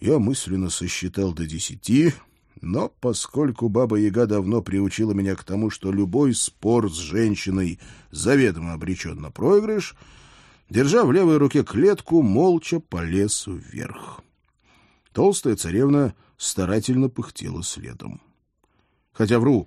Я мысленно сосчитал до десяти, но поскольку Баба-Яга давно приучила меня к тому, что любой спор с женщиной заведомо обречен на проигрыш, держа в левой руке клетку, молча полез вверх. Толстая царевна старательно пыхтела следом. Хотя вру,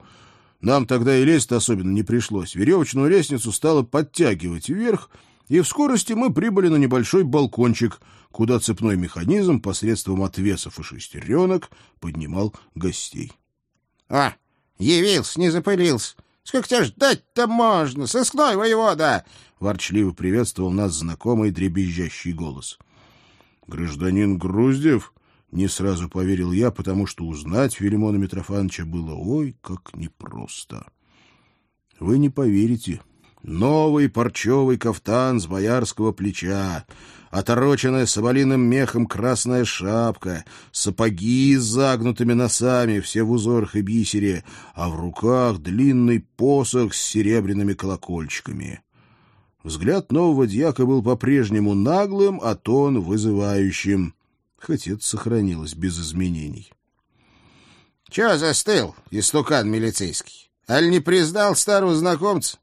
нам тогда и лезть особенно не пришлось. Веревочную лестницу стало подтягивать вверх, и в скорости мы прибыли на небольшой балкончик, куда цепной механизм посредством отвесов и шестеренок поднимал гостей. — А, явился, не запылился. Сколько тебя ждать-то можно, сыскной воевода? — ворчливо приветствовал нас знакомый дребезжащий голос. — Гражданин Груздев? Не сразу поверил я, потому что узнать Филимона Митрофановича было ой, как непросто. Вы не поверите. Новый парчевый кафтан с боярского плеча, отороченная соболиным мехом красная шапка, сапоги с загнутыми носами, все в узорах и бисере, а в руках длинный посох с серебряными колокольчиками. Взгляд нового дьяка был по-прежнему наглым, а тон вызывающим хоть это сохранилось без изменений. — Чего застыл, истукан милицейский? Аль не признал старого знакомца?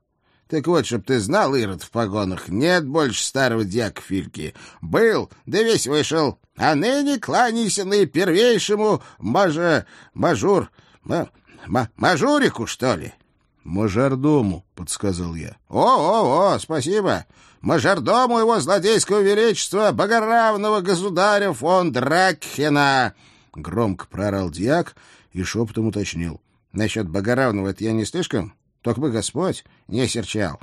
Так вот, чтоб ты знал, Ирод в погонах, нет больше старого дьяка Фильки. Был, да весь вышел. А ныне кланяйся наипервейшему мажа... мажур... Ма, ма, мажурику, что ли? — Мажордому, — подсказал я. О, — О-о-о, спасибо мажордому его злодейского величества, богоравного государя фон Дракхена!» Громко прорал дьяк и шепотом уточнил. «Насчет богоравного это я не слишком? Только бы Господь не серчал».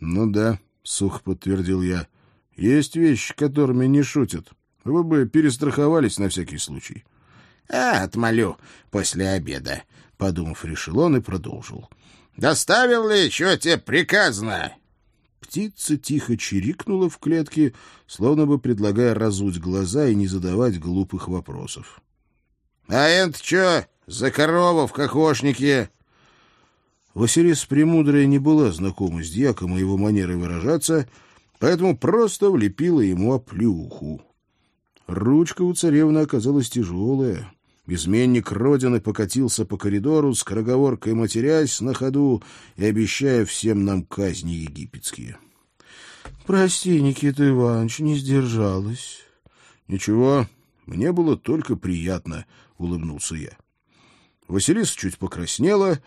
«Ну да», — сухо подтвердил я. «Есть вещи, которыми не шутят. Вы бы перестраховались на всякий случай». «А, отмолю после обеда», — подумав, решил он и продолжил. «Доставил ли, что тебе приказано?» Птица тихо чирикнула в клетке, словно бы предлагая разуть глаза и не задавать глупых вопросов. — А это что за корова в кокошнике? Василиса Премудрая не была знакома с дьяком и его манерой выражаться, поэтому просто влепила ему оплюху. Ручка у царевны оказалась тяжелая. Изменник Родины покатился по коридору, с скороговоркой матерясь на ходу и обещая всем нам казни египетские. — Прости, Никита Иванович, не сдержалась. — Ничего, мне было только приятно, — улыбнулся я. Василиса чуть покраснела,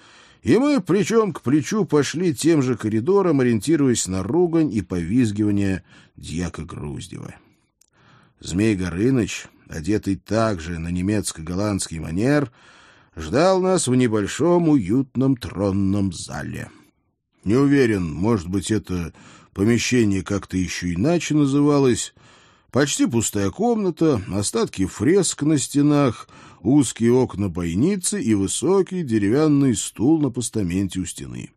и мы плечом к плечу пошли тем же коридором, ориентируясь на ругань и повизгивание дьяка Груздева. Змей Горыныч одетый также на немецко-голландский манер, ждал нас в небольшом уютном тронном зале. Не уверен, может быть, это помещение как-то еще иначе называлось. Почти пустая комната, остатки фреск на стенах, узкие окна бойницы и высокий деревянный стул на постаменте у стены.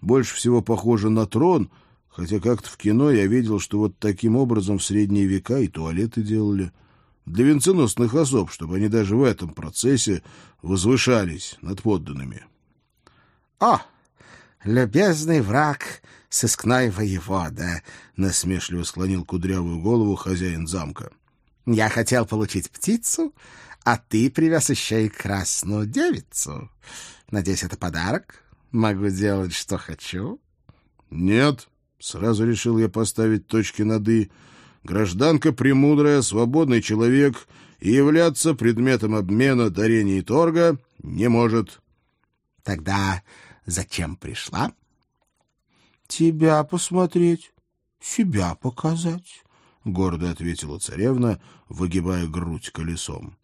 Больше всего похоже на трон, хотя как-то в кино я видел, что вот таким образом в средние века и туалеты делали — для венценосных особ, чтобы они даже в этом процессе возвышались над подданными. — О, любезный враг, сыскной воевода! — насмешливо склонил кудрявую голову хозяин замка. — Я хотел получить птицу, а ты привез еще и красную девицу. Надеюсь, это подарок? Могу делать, что хочу? — Нет, — сразу решил я поставить точки над «и», — гражданка премудрая, свободный человек и являться предметом обмена, дарения и торга не может. — Тогда зачем пришла? — Тебя посмотреть, себя показать, — гордо ответила царевна, выгибая грудь колесом.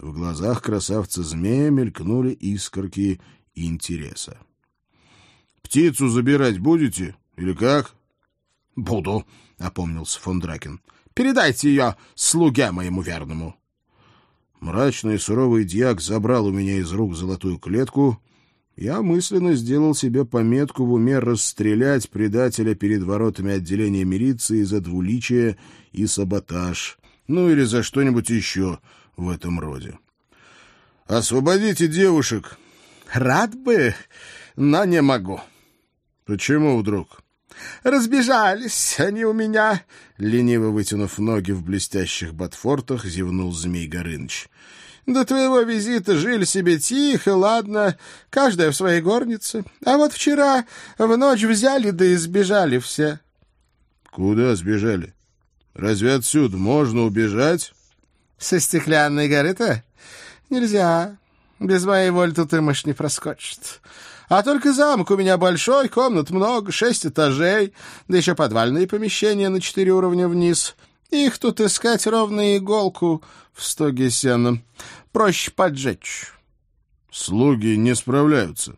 В глазах красавца-змея мелькнули искорки интереса. — Птицу забирать будете или как? — Буду, — опомнился фон Дракен. — Передайте ее слуге моему верному. Мрачный и суровый дьяк забрал у меня из рук золотую клетку. Я мысленно сделал себе пометку в уме расстрелять предателя перед воротами отделения милиции за двуличие и саботаж. Ну или за что-нибудь еще в этом роде. «Освободите девушек!» «Рад бы, но не могу». «Почему вдруг?» Разбежались они у меня, лениво вытянув ноги в блестящих ботфортах, зевнул Змей Горыныч. До твоего визита жили себе тихо, ладно, каждая в своей горнице. А вот вчера в ночь взяли да и сбежали все. — Куда сбежали? Разве отсюда можно убежать? — Со стеклянной горы-то? Нельзя. Без моей воли тут и мышь не проскочит. А только замок у меня большой, комнат много, шесть этажей, да еще подвальные помещения на четыре уровня вниз. Их тут искать ровно иголку в стоге сена. Проще поджечь. Слуги не справляются.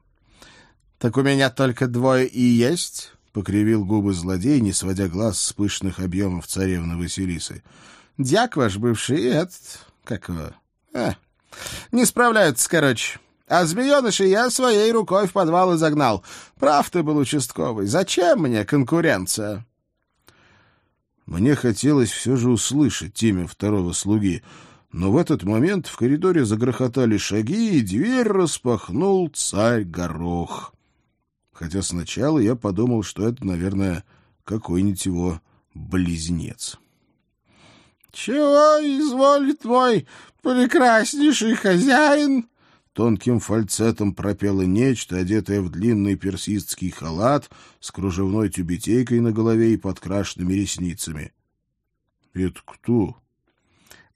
Так у меня только двое и есть, — покривил губы злодей, не сводя глаз с пышных объемов царевны Василисы. Дьяк ваш бывший и этот, как его, а, не справляются, короче. А змеенышей я своей рукой в подвал и загнал. Прав ты был участковый. Зачем мне конкуренция? Мне хотелось все же услышать имя второго слуги, но в этот момент в коридоре загрохотали шаги, и дверь распахнул царь Горох. Хотя сначала я подумал, что это, наверное, какой-нибудь его близнец. — Чего изволит мой прекраснейший хозяин? Тонким фальцетом пропело нечто, одетое в длинный персидский халат с кружевной тюбетейкой на голове и подкрашенными ресницами. — Это кто?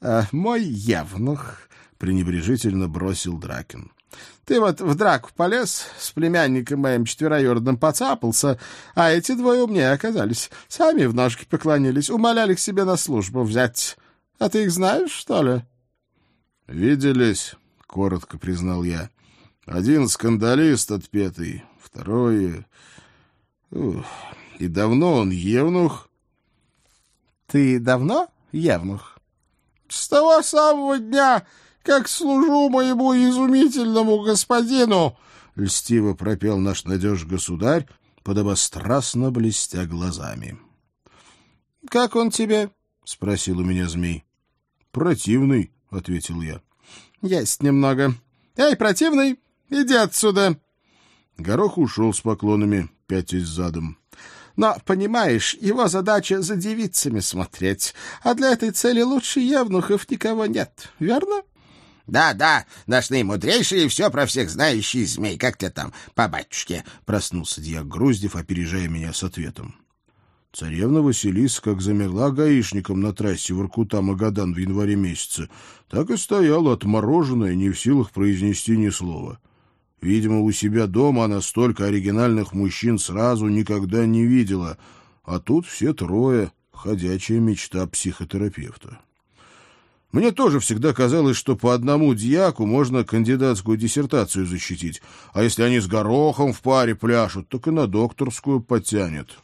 А, — Мой явнух, — пренебрежительно бросил Дракин. — Ты вот в драку полез, с племянником моим четвероюродным поцапался, а эти двое умнее оказались. Сами в ножки поклонились, умоляли к себе на службу взять. А ты их знаешь, что ли? — Виделись коротко признал я. Один скандалист отпетый, второй... Ух, и давно он евнух? Ты давно евнух? С того самого дня, как служу моему изумительному господину, льстиво пропел наш надежный государь, подобострастно блестя глазами. — Как он тебе? — спросил у меня змей. — Противный, — ответил я. Есть немного. Эй, противный, иди отсюда. Горох ушел с поклонами, пятясь задом. Но, понимаешь, его задача за девицами смотреть, а для этой цели лучше евнухов никого нет, верно? — Да, да, наш наимудрейший и все про всех знающий змей, как ты там, по батюшке, — проснулся дьяк Груздев, опережая меня с ответом. Царевна Василиса как замерла гаишником на трассе Воркута-Магадан в январе месяце, так и стояла отмороженная, не в силах произнести ни слова. Видимо, у себя дома она столько оригинальных мужчин сразу никогда не видела, а тут все трое — ходячая мечта психотерапевта. Мне тоже всегда казалось, что по одному дьяку можно кандидатскую диссертацию защитить, а если они с горохом в паре пляшут, так и на докторскую потянет.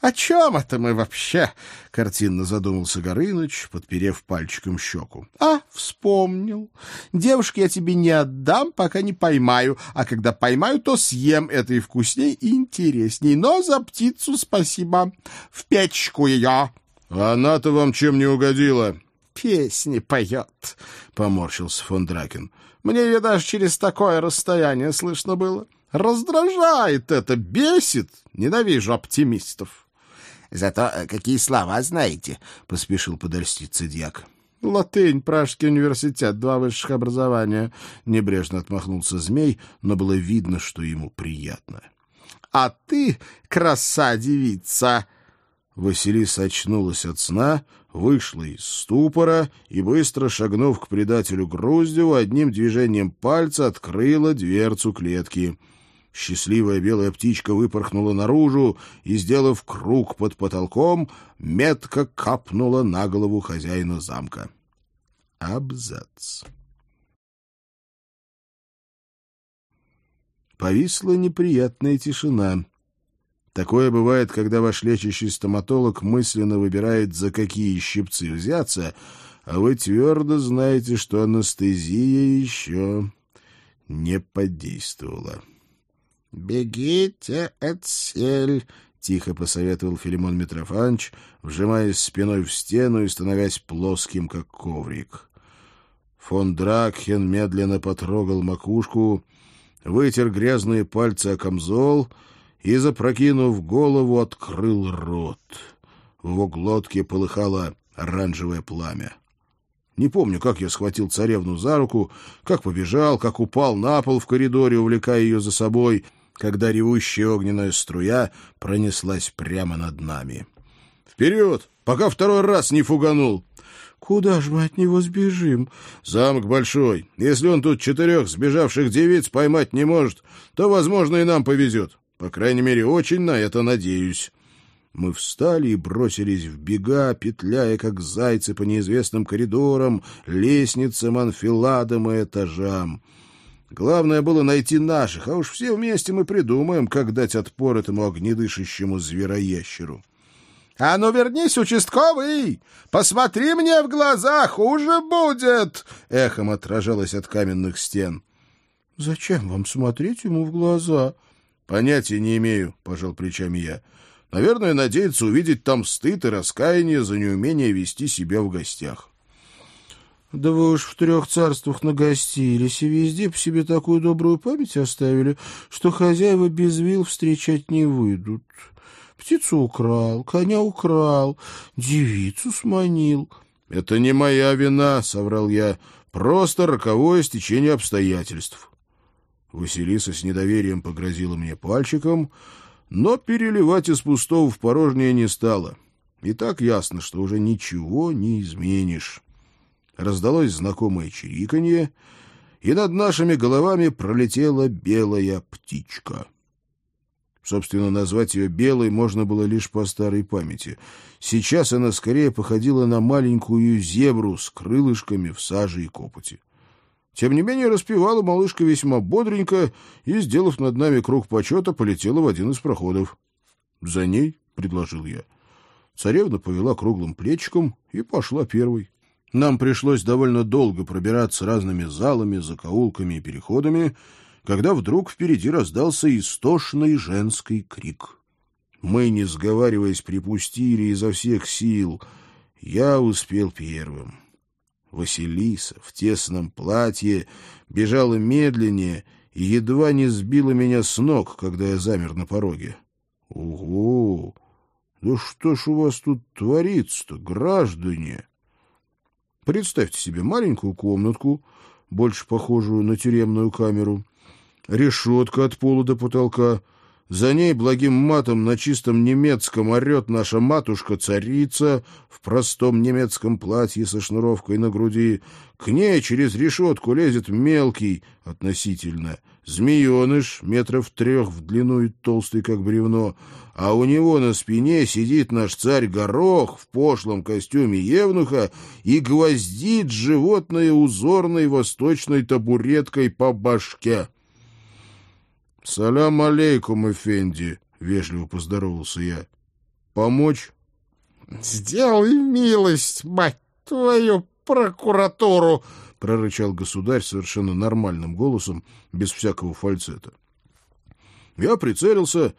«О чем это мы вообще?» — картинно задумался Горыныч, подперев пальчиком щеку. «А, вспомнил. Девушке я тебе не отдам, пока не поймаю, а когда поймаю, то съем это и вкусней, и интересней. Но за птицу спасибо. В печку ее!» «Она-то вам чем не угодила?» «Песни поет», — поморщился фон Дракен. «Мне ее даже через такое расстояние слышно было». Раздражает это, бесит. Ненавижу оптимистов. Зато э, какие слова знаете, — поспешил подольститься дьяк. — Латынь, Пражский университет, два высших образования. Небрежно отмахнулся змей, но было видно, что ему приятно. — А ты, краса-девица! Василиса очнулась от сна, вышла из ступора и, быстро шагнув к предателю Груздеву, одним движением пальца открыла дверцу клетки — Счастливая белая птичка выпорхнула наружу и, сделав круг под потолком, метко капнула на голову хозяина замка. Абзац. Повисла неприятная тишина. Такое бывает, когда ваш лечащий стоматолог мысленно выбирает, за какие щипцы взяться, а вы твердо знаете, что анестезия еще не подействовала. — Бегите отсель, — тихо посоветовал Филимон Митрофанович, вжимаясь спиной в стену и становясь плоским, как коврик. Фон Дракхен медленно потрогал макушку, вытер грязные пальцы о камзол и, запрокинув голову, открыл рот. В его глотке полыхало оранжевое пламя. Не помню, как я схватил царевну за руку, как побежал, как упал на пол в коридоре, увлекая ее за собой, когда ревущая огненная струя пронеслась прямо над нами. «Вперед! Пока второй раз не фуганул!» «Куда же мы от него сбежим?» «Замок большой. Если он тут четырех сбежавших девиц поймать не может, то, возможно, и нам повезет. По крайней мере, очень на это надеюсь». Мы встали и бросились в бега, петляя, как зайцы по неизвестным коридорам, лестницам, анфиладам и этажам. Главное было найти наших, а уж все вместе мы придумаем, как дать отпор этому огнедышащему звероящеру. — А ну вернись, участковый! Посмотри мне в глаза, хуже будет! — эхом отражалось от каменных стен. — Зачем вам смотреть ему в глаза? — Понятия не имею, — пожал плечами я. Наверное, надеется увидеть там стыд и раскаяние за неумение вести себя в гостях. Да вы уж в трех царствах нагостились и везде по себе такую добрую память оставили, что хозяева без вил встречать не выйдут. Птицу украл, коня украл, девицу сманил. — Это не моя вина, — соврал я, — просто роковое стечение обстоятельств. Василиса с недоверием погрозила мне пальчиком, но переливать из пустого в порожнее не стало. И так ясно, что уже ничего не изменишь. Раздалось знакомое чириканье, и над нашими головами пролетела белая птичка. Собственно, назвать ее белой можно было лишь по старой памяти. Сейчас она скорее походила на маленькую зебру с крылышками в саже и копоти. Тем не менее, распевала малышка весьма бодренько и, сделав над нами круг почета, полетела в один из проходов. «За ней», — предложил я. Царевна повела круглым плечиком и пошла первой. Нам пришлось довольно долго пробираться разными залами, закоулками и переходами, когда вдруг впереди раздался истошный женский крик. Мы, не сговариваясь, припустили изо всех сил. Я успел первым. Василиса в тесном платье бежала медленнее и едва не сбила меня с ног, когда я замер на пороге. — Ого! Да что ж у вас тут творится-то, граждане? Представьте себе маленькую комнатку, больше похожую на тюремную камеру, решетка от пола до потолка — за ней благим матом на чистом немецком орет наша матушка-царица в простом немецком платье со шнуровкой на груди. К ней через решетку лезет мелкий, относительно, змееныш, метров трех в длину и толстый, как бревно, а у него на спине сидит наш царь Горох в пошлом костюме евнуха и гвоздит животное узорной восточной табуреткой по башке. — Салям алейкум, Эфенди, — вежливо поздоровался я. — Помочь? — Сделай милость, мать твою, прокуратуру! — прорычал государь совершенно нормальным голосом, без всякого фальцета. Я прицелился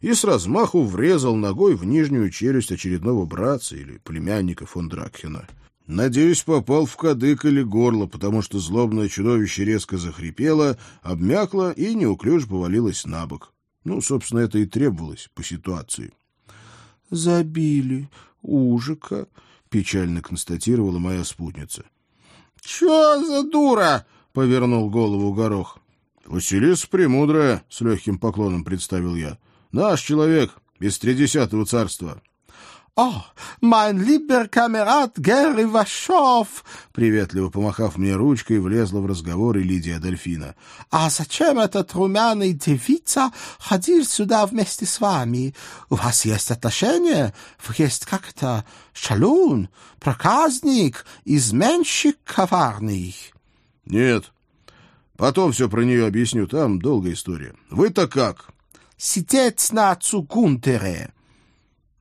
и с размаху врезал ногой в нижнюю челюсть очередного братца или племянника фон Дракхена. Надеюсь, попал в кадык или горло, потому что злобное чудовище резко захрипело, обмякло и неуклюже повалилось на бок. Ну, собственно, это и требовалось по ситуации. — Забили ужика, — печально констатировала моя спутница. — Чё за дура? — повернул голову горох. — Василиса Премудрая, — с легким поклоном представил я. — Наш человек из Тридесятого царства. «О, mein lieber Камерат Герри Вашов!» Приветливо помахав мне ручкой, влезла в разговор и Лидия Дельфина. «А зачем этот румяный девица ходил сюда вместе с вами? У вас есть отношения? Вы есть как-то шалун, проказник, изменщик коварный?» «Нет. Потом все про нее объясню, там долгая история. Вы-то как?» «Сидеть на Цугунтере».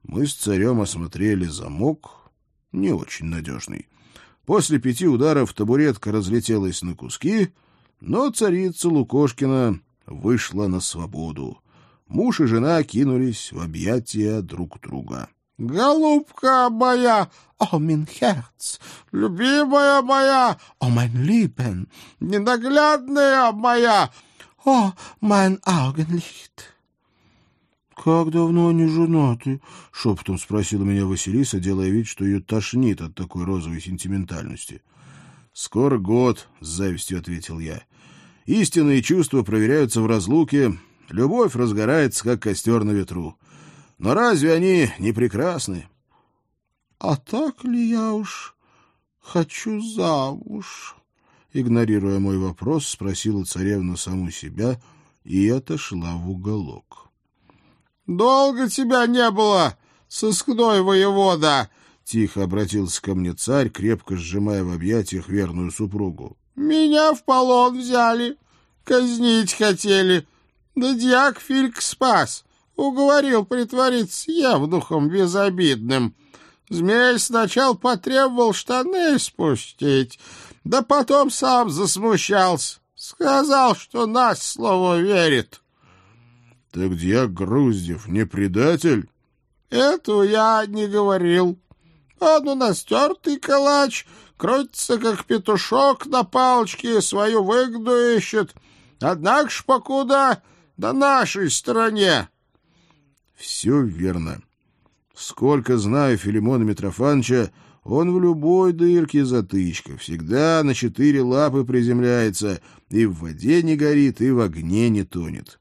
Мы с царем осмотрели замок, не очень надежный. После пяти ударов табуретка разлетелась на куски, но царица Лукошкина вышла на свободу. Муж и жена кинулись в объятия друг друга. — Голубка моя! O, mein Herz! Любимая моя! O, mein Lieben! Ненаглядная моя! O, mein Augenlicht! «Как давно они женаты?» — шепотом спросила меня Василиса, делая вид, что ее тошнит от такой розовой сентиментальности. «Скоро год», — с завистью ответил я. «Истинные чувства проверяются в разлуке, любовь разгорается, как костер на ветру. Но разве они не прекрасны?» «А так ли я уж хочу замуж?» Игнорируя мой вопрос, спросила царевна саму себя и отошла в уголок. «Долго тебя не было, сыскной воевода!» Тихо обратился ко мне царь, крепко сжимая в объятиях верную супругу. «Меня в полон взяли, казнить хотели. Да дьяк Фильк спас, уговорил притвориться евнухом безобидным. Змей сначала потребовал штаны спустить, да потом сам засмущался. Сказал, что нас слово верит». Так дьяк Груздев не предатель? Этого я не говорил. Он у нас тертый калач, крутится, как петушок на палочке, свою выгоду ищет. Однако ж покуда до нашей стороне. Все верно. Сколько знаю Филимона Митрофановича, он в любой дырке затычка, всегда на четыре лапы приземляется, и в воде не горит, и в огне не тонет.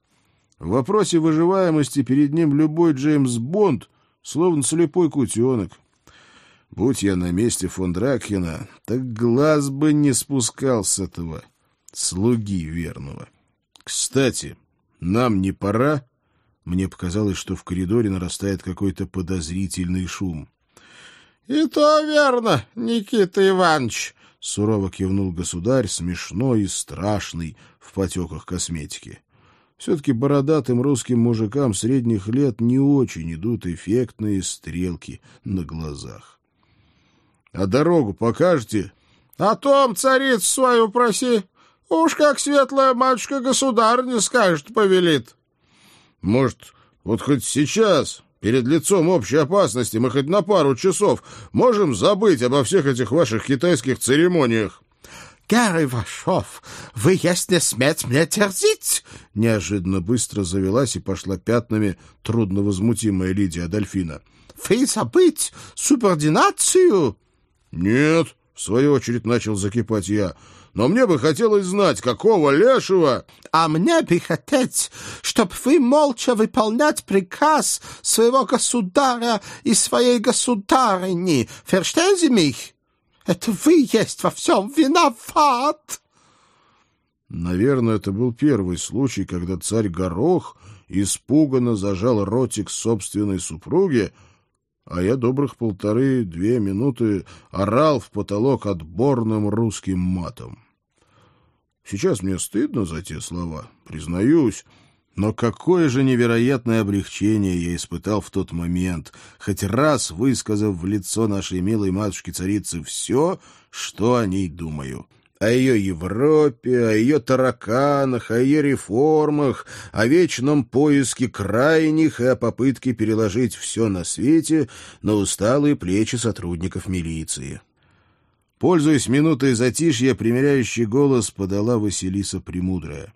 В вопросе выживаемости перед ним любой Джеймс Бонд словно слепой кутенок. Будь я на месте фон Дракхена, так глаз бы не спускал с этого слуги верного. Кстати, нам не пора? Мне показалось, что в коридоре нарастает какой-то подозрительный шум. — И то верно, Никита Иванович, — сурово кивнул государь, смешной и страшный в потеках косметики. Все-таки бородатым русским мужикам средних лет не очень идут эффектные стрелки на глазах. — А дорогу покажете? — О том царицу свою проси. Уж как светлая матушка государня скажет, повелит. — Может, вот хоть сейчас, перед лицом общей опасности, мы хоть на пару часов можем забыть обо всех этих ваших китайских церемониях? Гарри Вашов, вы не сметь мне терзить!» Неожиданно быстро завелась и пошла пятнами трудновозмутимая Лидия Адольфина. «Вы забыть субординацию?» «Нет», — в свою очередь начал закипать я, «но мне бы хотелось знать, какого лешего...» «А мне бы хотеть, чтоб вы молча выполнять приказ своего государя и своей государыни. Mich?» Это вы есть во всем виноват!» Наверное, это был первый случай, когда царь Горох испуганно зажал ротик собственной супруги, а я добрых полторы-две минуты орал в потолок отборным русским матом. Сейчас мне стыдно за те слова, признаюсь, но какое же невероятное облегчение я испытал в тот момент, хоть раз высказав в лицо нашей милой матушки-царицы все, что о ней думаю. О ее Европе, о ее тараканах, о ее реформах, о вечном поиске крайних и о попытке переложить все на свете на усталые плечи сотрудников милиции. Пользуясь минутой затишья, примеряющий голос подала Василиса Премудрая.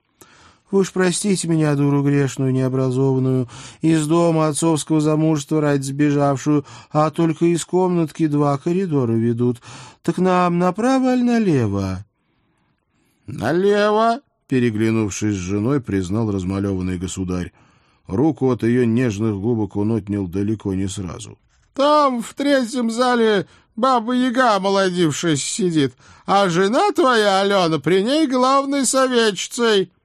Вы уж простите меня, дуру грешную, необразованную, из дома отцовского замужества ради сбежавшую, а только из комнатки два коридора ведут. Так нам направо или налево? — Налево, — переглянувшись с женой, признал размалеванный государь. Руку от ее нежных губок он отнял далеко не сразу. — Там, в третьем зале, баба-яга молодившись сидит, а жена твоя, Алена, при ней главной советчицей. —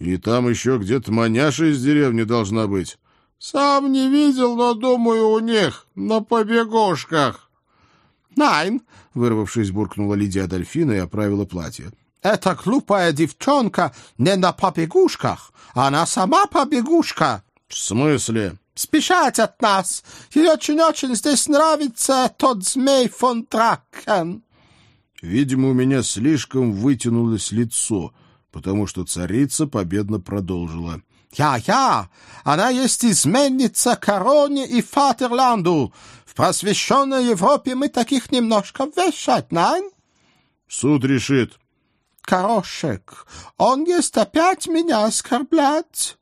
и там еще где-то маняша из деревни должна быть. — Сам не видел, но, думаю, у них на побегушках. — Найн, — вырвавшись, буркнула Лидия Адольфина и оправила платье. — Эта глупая девчонка не на побегушках, она сама побегушка. — В смысле? — Спешать от нас. Ей очень-очень здесь нравится тот змей фон Дракен. Видимо, у меня слишком вытянулось лицо — потому что царица победно продолжила. «Я-я! Она есть изменница короне и фатерланду. В просвещенной Европе мы таких немножко вешать, найн?» «Суд решит». «Корошек, он есть опять меня оскорблять?»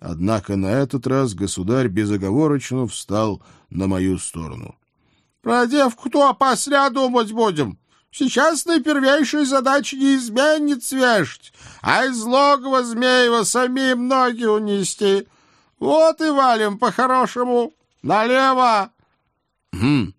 Однако на этот раз государь безоговорочно встал на мою сторону. — Про девку-то опосля думать будем. Сейчас наипервейшая задача не изменит свежить, а из логова Змеева самим ноги унести. Вот и валим по-хорошему. Налево! — Хм,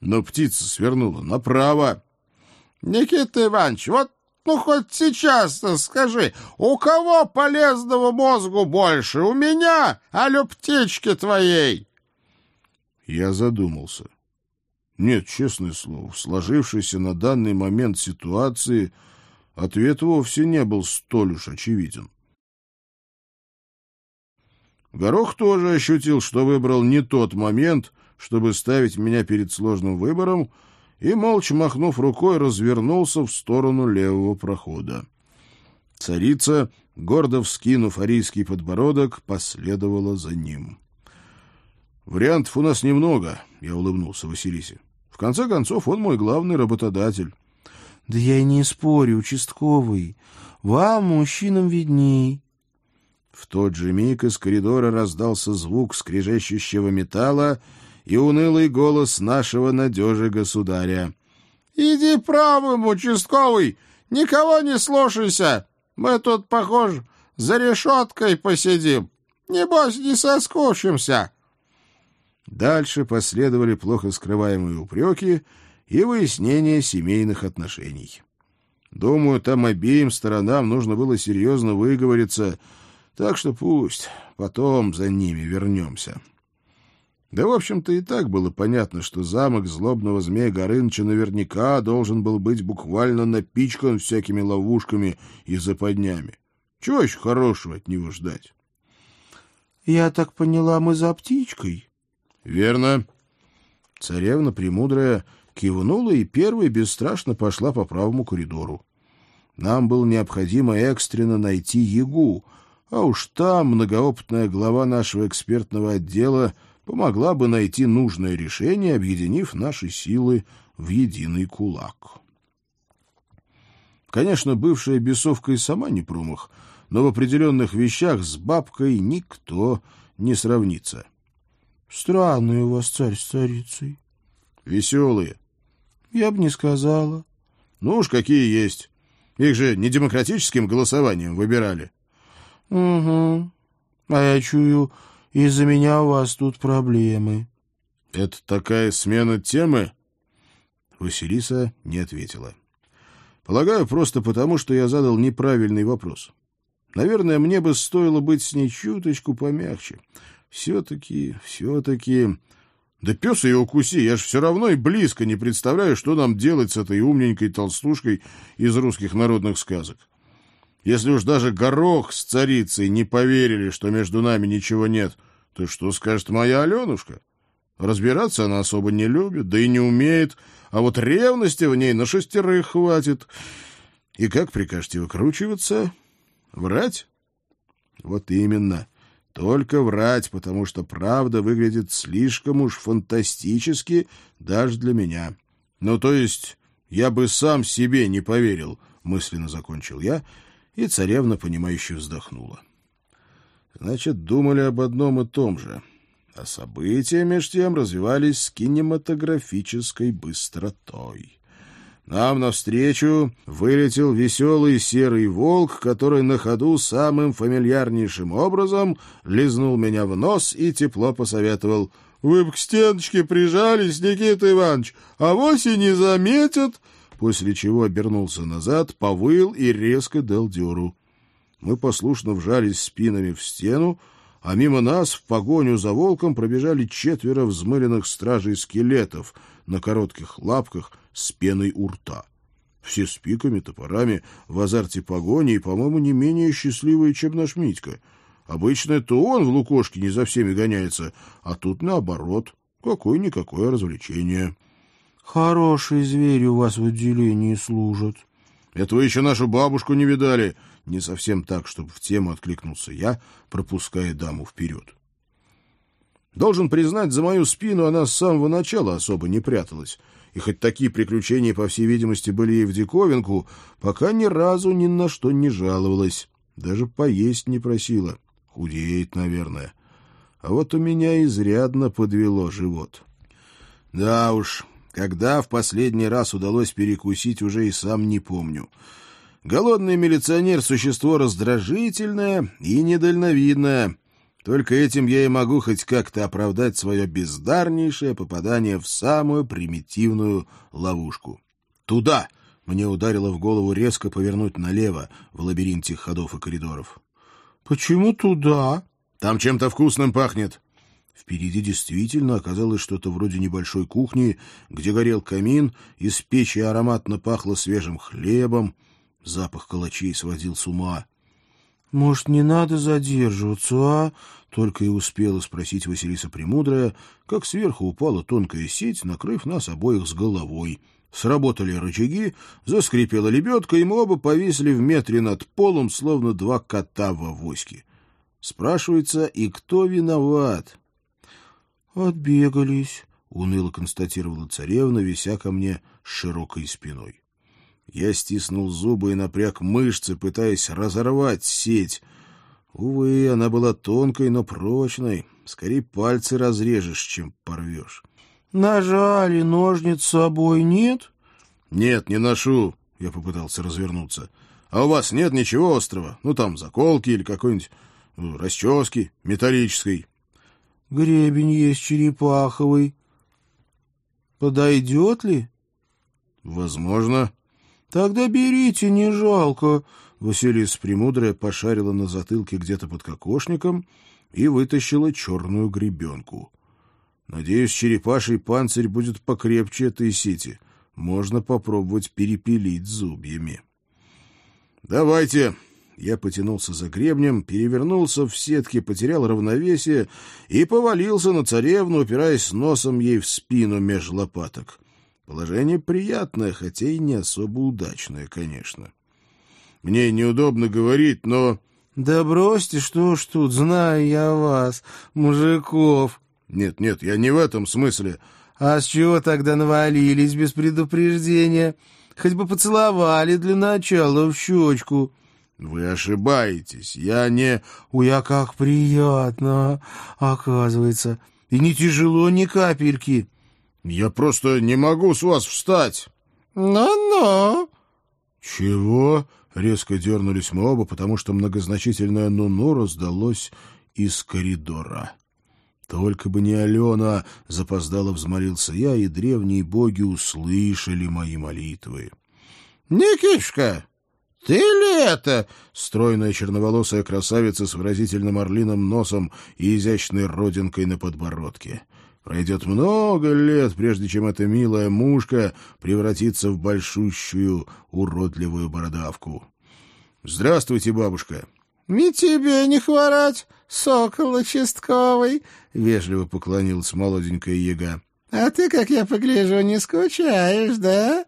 но птица свернула направо. — Никита Иванович, вот ну хоть сейчас-то скажи, у кого полезного мозгу больше, у меня, а у птички твоей? Я задумался. — нет, честное слово, в сложившейся на данный момент ситуации ответ вовсе не был столь уж очевиден. Горох тоже ощутил, что выбрал не тот момент, чтобы ставить меня перед сложным выбором, и, молча махнув рукой, развернулся в сторону левого прохода. Царица, гордо вскинув арийский подбородок, последовала за ним. «Вариантов у нас немного», — я улыбнулся Василисе конце концов, он мой главный работодатель. — Да я и не спорю, участковый. Вам, мужчинам, видней. В тот же миг из коридора раздался звук скрежещущего металла и унылый голос нашего надежи государя. — Иди правым, участковый, никого не слушайся. Мы тут, похоже, за решеткой посидим. Небось, не соскучимся. — Дальше последовали плохо скрываемые упреки и выяснение семейных отношений. Думаю, там обеим сторонам нужно было серьезно выговориться, так что пусть потом за ними вернемся. Да, в общем-то, и так было понятно, что замок злобного змея Горыныча наверняка должен был быть буквально напичкан всякими ловушками и западнями. Чего еще хорошего от него ждать? — Я так поняла, мы за птичкой? Верно. Царевна Премудрая кивнула и первой бесстрашно пошла по правому коридору. Нам было необходимо экстренно найти Ягу, а уж там многоопытная глава нашего экспертного отдела помогла бы найти нужное решение, объединив наши силы в единый кулак. Конечно, бывшая бесовка и сама не промах, но в определенных вещах с бабкой никто не сравнится. Странные у вас царь с царицей. Веселые. Я бы не сказала. Ну уж какие есть. Их же не демократическим голосованием выбирали. Угу. А я чую, из-за меня у вас тут проблемы. Это такая смена темы? Василиса не ответила. Полагаю, просто потому, что я задал неправильный вопрос. Наверное, мне бы стоило быть с ней чуточку помягче. Все-таки, все-таки... Да пес ее укуси, я ж все равно и близко не представляю, что нам делать с этой умненькой толстушкой из русских народных сказок. Если уж даже горох с царицей не поверили, что между нами ничего нет, то что скажет моя Аленушка? Разбираться она особо не любит, да и не умеет, а вот ревности в ней на шестерых хватит. И как прикажете выкручиваться? Врать? Вот именно. Только врать, потому что правда выглядит слишком уж фантастически даже для меня. Ну, то есть, я бы сам себе не поверил, мысленно закончил я, и царевна, понимающе вздохнула. Значит, думали об одном и том же. А события меж тем развивались с кинематографической быстротой. Нам навстречу вылетел веселый серый волк, который на ходу самым фамильярнейшим образом лизнул меня в нос и тепло посоветовал. «Вы бы к стеночке прижались, Никита Иванович, а вось и не заметят!» После чего обернулся назад, повыл и резко дал дёру. Мы послушно вжались спинами в стену, а мимо нас в погоню за волком пробежали четверо взмыленных стражей скелетов на коротких лапках с пеной у рта. Все с пиками, топорами, в азарте погони и, по-моему, не менее счастливые, чем наш Митька. Обычно это он в лукошке не за всеми гоняется, а тут наоборот. Какое-никакое развлечение. — Хорошие звери у вас в отделении служат. — Это вы еще нашу бабушку не видали. Не совсем так, чтобы в тему откликнулся я, пропуская даму вперед. Должен признать, за мою спину она с самого начала особо не пряталась и хоть такие приключения, по всей видимости, были ей в диковинку, пока ни разу ни на что не жаловалась, даже поесть не просила. Худеет, наверное. А вот у меня изрядно подвело живот. Да уж, когда в последний раз удалось перекусить, уже и сам не помню. Голодный милиционер — существо раздражительное и недальновидное. Только этим я и могу хоть как-то оправдать свое бездарнейшее попадание в самую примитивную ловушку. «Туда!» — мне ударило в голову резко повернуть налево в лабиринте ходов и коридоров. «Почему туда?» «Там чем-то вкусным пахнет». Впереди действительно оказалось что-то вроде небольшой кухни, где горел камин, из печи ароматно пахло свежим хлебом. Запах калачей сводил с ума. — Может, не надо задерживаться, а? — только и успела спросить Василиса Премудрая, как сверху упала тонкая сеть, накрыв нас обоих с головой. Сработали рычаги, заскрипела лебедка, и мы оба повисли в метре над полом, словно два кота в авоське. Спрашивается, и кто виноват? — Отбегались, — уныло констатировала царевна, вися ко мне широкой спиной. Я стиснул зубы и напряг мышцы, пытаясь разорвать сеть. Увы, она была тонкой, но прочной. Скорее пальцы разрежешь, чем порвешь. — Ножа или ножниц с собой нет? — Нет, не ношу, — я попытался развернуться. — А у вас нет ничего острого? Ну, там, заколки или какой-нибудь ну, расчески металлической? — Гребень есть черепаховый. Подойдет ли? — Возможно. «Тогда берите, не жалко». Василиса Премудрая пошарила на затылке где-то под кокошником и вытащила черную гребенку. «Надеюсь, черепаший панцирь будет покрепче этой сети. Можно попробовать перепилить зубьями». «Давайте!» Я потянулся за гребнем, перевернулся в сетке, потерял равновесие и повалился на царевну, упираясь носом ей в спину меж лопаток. Положение приятное, хотя и не особо удачное, конечно. Мне неудобно говорить, но... — Да бросьте, что ж тут, знаю я вас, мужиков. — Нет, нет, я не в этом смысле. — А с чего тогда навалились без предупреждения? Хоть бы поцеловали для начала в щечку. — Вы ошибаетесь, я не... — Ой, а как приятно, оказывается. И не тяжело ни капельки. — я просто не могу с вас встать. Ну-ну. Чего? Резко дернулись мы оба, потому что многозначительное «ну-ну» раздалось из коридора. Только бы не Алена, запоздало взмолился я, и древние боги услышали мои молитвы. «Никишка, ты ли это?» Стройная черноволосая красавица с выразительным орлиным носом и изящной родинкой на подбородке. Пройдет много лет, прежде чем эта милая мушка превратится в большущую уродливую бородавку. «Здравствуйте, бабушка!» «И тебе не хворать, сокол участковый!» — вежливо поклонилась молоденькая яга. «А ты, как я погляжу, не скучаешь, да?»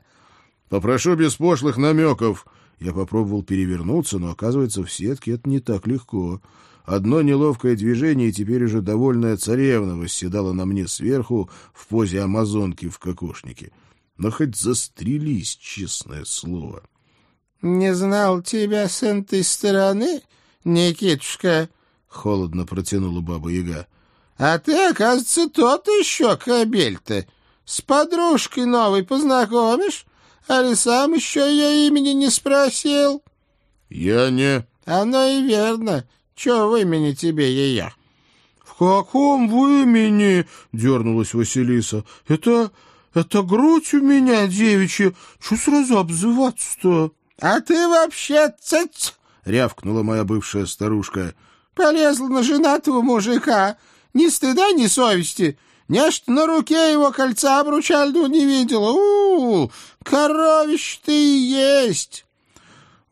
«Попрошу без пошлых намеков!» Я попробовал перевернуться, но, оказывается, в сетке это не так легко. Одно неловкое движение, и теперь уже довольная царевна восседала на мне сверху в позе амазонки в кокошнике. Но хоть застрелись, честное слово. — Не знал тебя с этой стороны, Никитушка? — холодно протянула баба-яга. — А ты, оказывается, тот еще кобель-то. С подружкой новой познакомишь? Али сам еще ее имени не спросил? — Я не... — Оно и верно. Чего в имени тебе ее? — В каком в имени? — дернулась Василиса. — Это... это грудь у меня девичья. Что сразу обзываться-то? — А ты вообще цать! — рявкнула моя бывшая старушка. — Полезла на женатого мужика. Ни стыда, ни совести. Нечто на руке его кольца обручального не видела. У-у-у! Коровищ ты есть!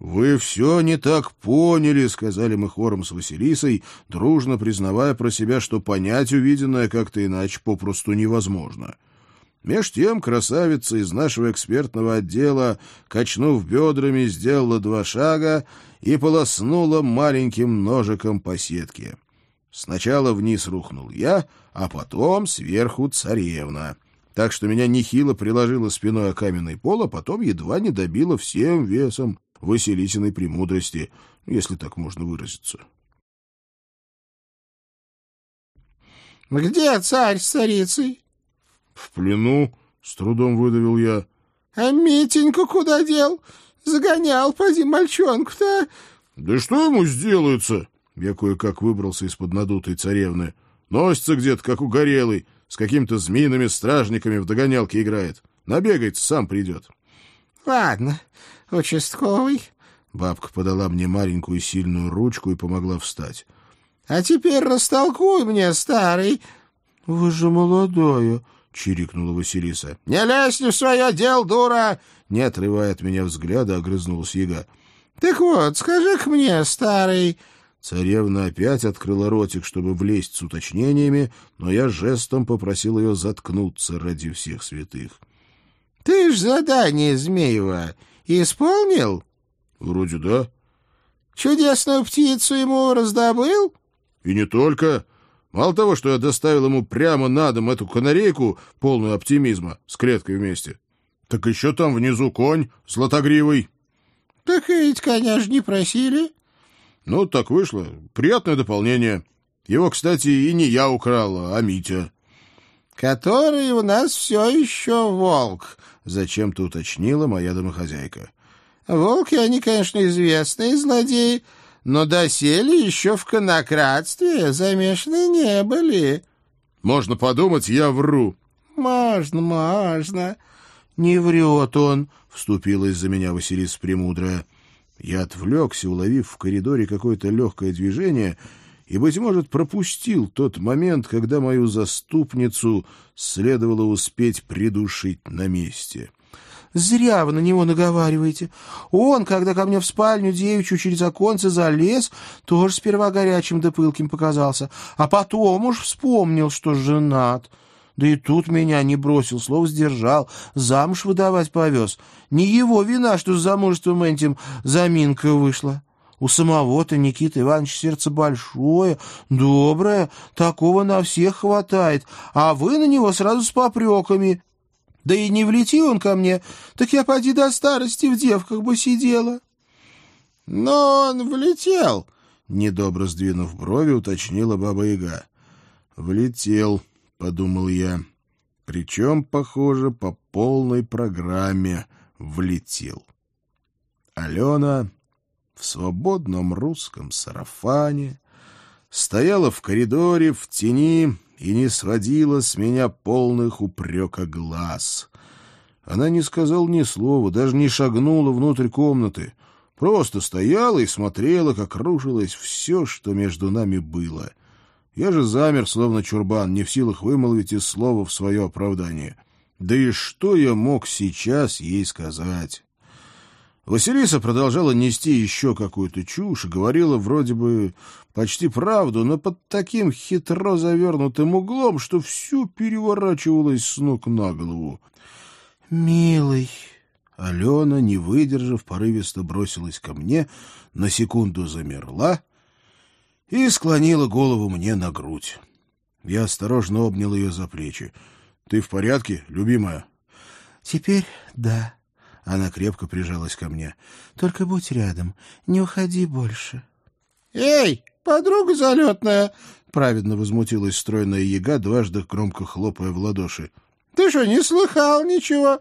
«Вы все не так поняли», — сказали мы хором с Василисой, дружно признавая про себя, что понять увиденное как-то иначе попросту невозможно. Меж тем красавица из нашего экспертного отдела, качнув бедрами, сделала два шага и полоснула маленьким ножиком по сетке. Сначала вниз рухнул я, а потом сверху царевна. Так что меня нехило приложило спиной о каменный пол, а потом едва не добило всем весом Василисиной премудрости, если так можно выразиться. Где царь с царицей? — В плену, — с трудом выдавил я. — А Митеньку куда дел? Загонял, поди, мальчонку-то. — Да что ему сделается? Я кое-как выбрался из-под надутой царевны. Носится где-то, как угорелый, с какими-то змеиными стражниками в догонялке играет. Набегается, сам придет. — Ладно, участковый. Бабка подала мне маленькую сильную ручку и помогла встать. — А теперь растолкуй мне, старый. — Вы же молодая, — чирикнула Василиса. — Не лезь не в свое дело, дура! Не отрывая от меня взгляда, огрызнулась яга. — Так вот, скажи-ка мне, старый... Царевна опять открыла ротик, чтобы влезть с уточнениями, но я жестом попросил ее заткнуться ради всех святых. — Ты ж задание Змеева исполнил? — Вроде да. — Чудесную птицу ему раздобыл? — И не только. Мало того, что я доставил ему прямо на дом эту канарейку, полную оптимизма, с клеткой вместе, так еще там внизу конь златогривый. — Так ведь коня ж не просили. Ну, так вышло. Приятное дополнение. Его, кстати, и не я украл, а Митя. — Который у нас все еще волк, — зачем-то уточнила моя домохозяйка. — Волки, они, конечно, известные злодеи, но доселе еще в конократстве замешаны не были. — Можно подумать, я вру. — Можно, можно. — Не врет он, — вступилась за меня Василиса Премудрая. Я отвлекся, уловив в коридоре какое-то легкое движение, и, быть может, пропустил тот момент, когда мою заступницу следовало успеть придушить на месте. Зря вы на него наговариваете. Он, когда ко мне в спальню девичью через оконце залез, тоже сперва горячим да пылким показался, а потом уж вспомнил, что женат. Да и тут меня не бросил, слов сдержал, замуж выдавать повез. Не его вина, что с замужеством этим заминка вышла. У самого-то Никита Иванович сердце большое, доброе, такого на всех хватает, а вы на него сразу с попреками. Да и не влети он ко мне, так я поди до старости в девках бы сидела. — Но он влетел, — недобро сдвинув брови, уточнила Баба-Яга. — Влетел, — подумал я. Причем, похоже, по полной программе влетел. Алена в свободном русском сарафане стояла в коридоре в тени и не сводила с меня полных упрека глаз. Она не сказала ни слова, даже не шагнула внутрь комнаты, просто стояла и смотрела, как рушилось все, что между нами было. Я же замер, словно чурбан, не в силах вымолвить и слова в свое оправдание. Да и что я мог сейчас ей сказать? Василиса продолжала нести еще какую-то чушь говорила вроде бы почти правду, но под таким хитро завернутым углом, что всю переворачивалось с ног на голову. «Милый...» Алена, не выдержав, порывисто бросилась ко мне, на секунду замерла и склонила голову мне на грудь. Я осторожно обнял ее за плечи. — Ты в порядке, любимая? — Теперь да. Она крепко прижалась ко мне. — Только будь рядом, не уходи больше. — Эй, подруга залетная! — праведно возмутилась стройная яга, дважды громко хлопая в ладоши. — Ты что, не слыхал ничего?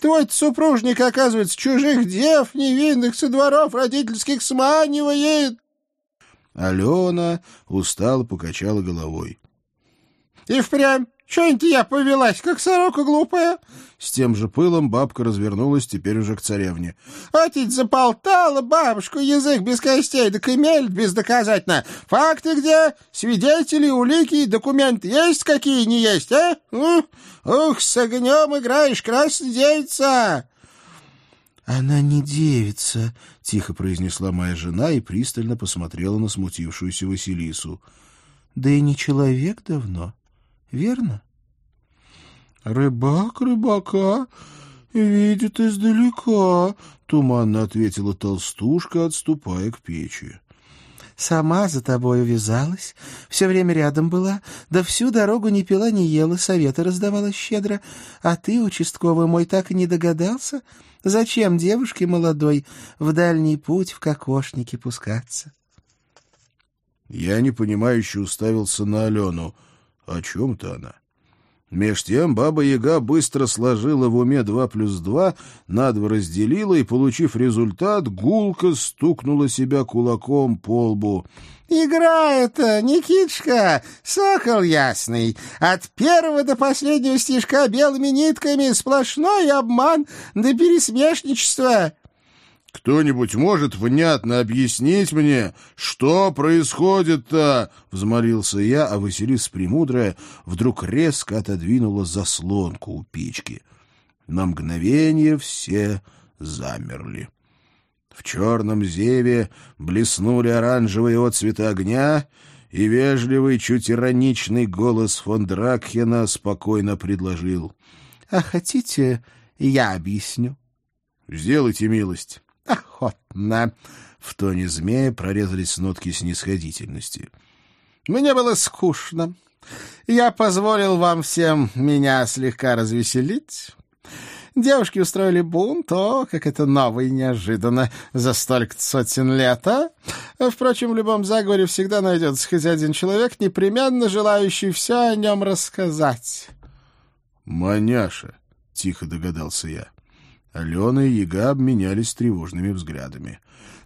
Твой супружник, оказывается, чужих дев невинных со дворов родительских сманивает. Алена устало покачала головой. — И впрямь что-нибудь я повелась, как сорока глупая? С тем же пылом бабка развернулась теперь уже к царевне. — А ведь заполтала бабушку язык без костей, да кемель бездоказательно. Факты где? Свидетели, улики, документы есть какие не есть, а? Ух, с огнем играешь, красная девица! — Она не девица, — тихо произнесла моя жена и пристально посмотрела на смутившуюся Василису. — Да и не человек давно. — верно? — Рыбак рыбака видит издалека, — туманно ответила толстушка, отступая к печи. — Сама за тобой увязалась, все время рядом была, да всю дорогу не пила, не ела, советы раздавала щедро. А ты, участковый мой, так и не догадался, зачем девушке молодой в дальний путь в кокошнике пускаться? Я непонимающе уставился на Алену. О чем-то она. Меж тем баба-яга быстро сложила в уме два плюс два, надво разделила и, получив результат, гулко стукнула себя кулаком по лбу. «Игра это, Никитушка, сокол ясный. От первого до последнего стишка белыми нитками сплошной обман да пересмешничество». «Кто-нибудь может внятно объяснить мне, что происходит-то?» — взмолился я, а Василиса Премудрая вдруг резко отодвинула заслонку у печки. На мгновение все замерли. В черном зеве блеснули оранжевые отцветы огня, и вежливый, чуть ироничный голос фон Дракхена спокойно предложил. — А хотите, я объясню? — Сделайте милость. Охотно. В тоне змея прорезались нотки снисходительности. Мне было скучно. Я позволил вам всем меня слегка развеселить. Девушки устроили бунт, о, как это ново и неожиданно за столько сотен лет, а? Впрочем, в любом заговоре всегда найдется хоть один человек, непременно желающий все о нем рассказать. «Маняша», — тихо догадался я. Алена и Яга обменялись тревожными взглядами.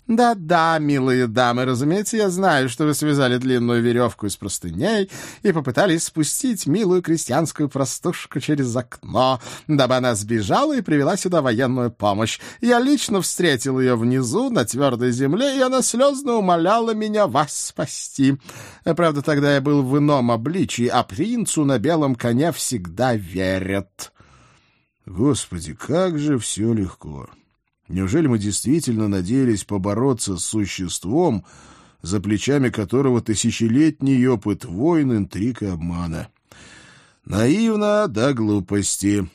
«Да-да, милые дамы, разумеется, я знаю, что вы связали длинную веревку из простыней и попытались спустить милую крестьянскую простушку через окно, дабы она сбежала и привела сюда военную помощь. Я лично встретил ее внизу, на твердой земле, и она слезно умоляла меня вас спасти. Правда, тогда я был в ином обличии, а принцу на белом коне всегда верят». Господи, как же все легко! Неужели мы действительно надеялись побороться с существом, за плечами которого тысячелетний опыт войн, интриг и обмана? Наивно до глупости.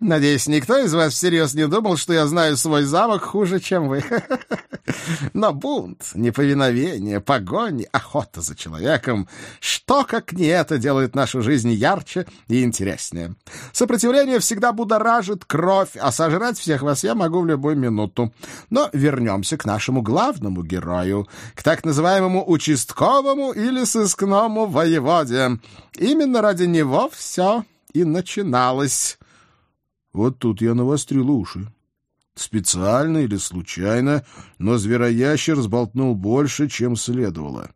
Надеюсь, никто из вас всерьез не думал, что я знаю свой замок хуже, чем вы. Но бунт, неповиновение, погонь, охота за человеком — что, как не это, делает нашу жизнь ярче и интереснее. Сопротивление всегда будоражит кровь, а сожрать всех вас я могу в любую минуту. Но вернемся к нашему главному герою, к так называемому участковому или сыскному воеводе. Именно ради него все и начиналось. Вот тут я навострил уши. Специально или случайно, но звероящер сболтнул больше, чем следовало.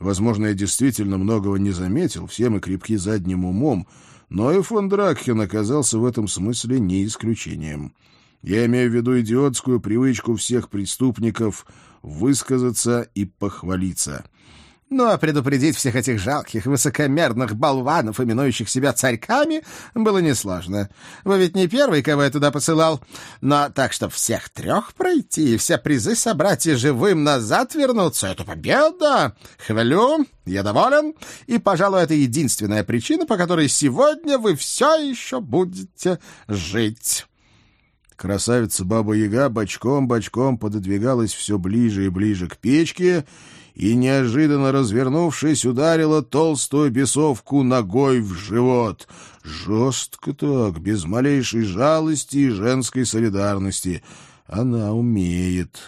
Возможно, я действительно многого не заметил, все мы крепки задним умом, но и фон Дракхен оказался в этом смысле не исключением. Я имею в виду идиотскую привычку всех преступников высказаться и похвалиться. Ну, а предупредить всех этих жалких, высокомерных болванов, именующих себя царьками, было несложно. Вы ведь не первый, кого я туда посылал. Но так, что всех трех пройти и все призы собрать и живым назад вернуться — это победа! Хвалю, я доволен, и, пожалуй, это единственная причина, по которой сегодня вы все еще будете жить». Красавица Баба-Яга бочком-бочком пододвигалась все ближе и ближе к печке, и, неожиданно развернувшись, ударила толстую бесовку ногой в живот. Жестко так, без малейшей жалости и женской солидарности. Она умеет.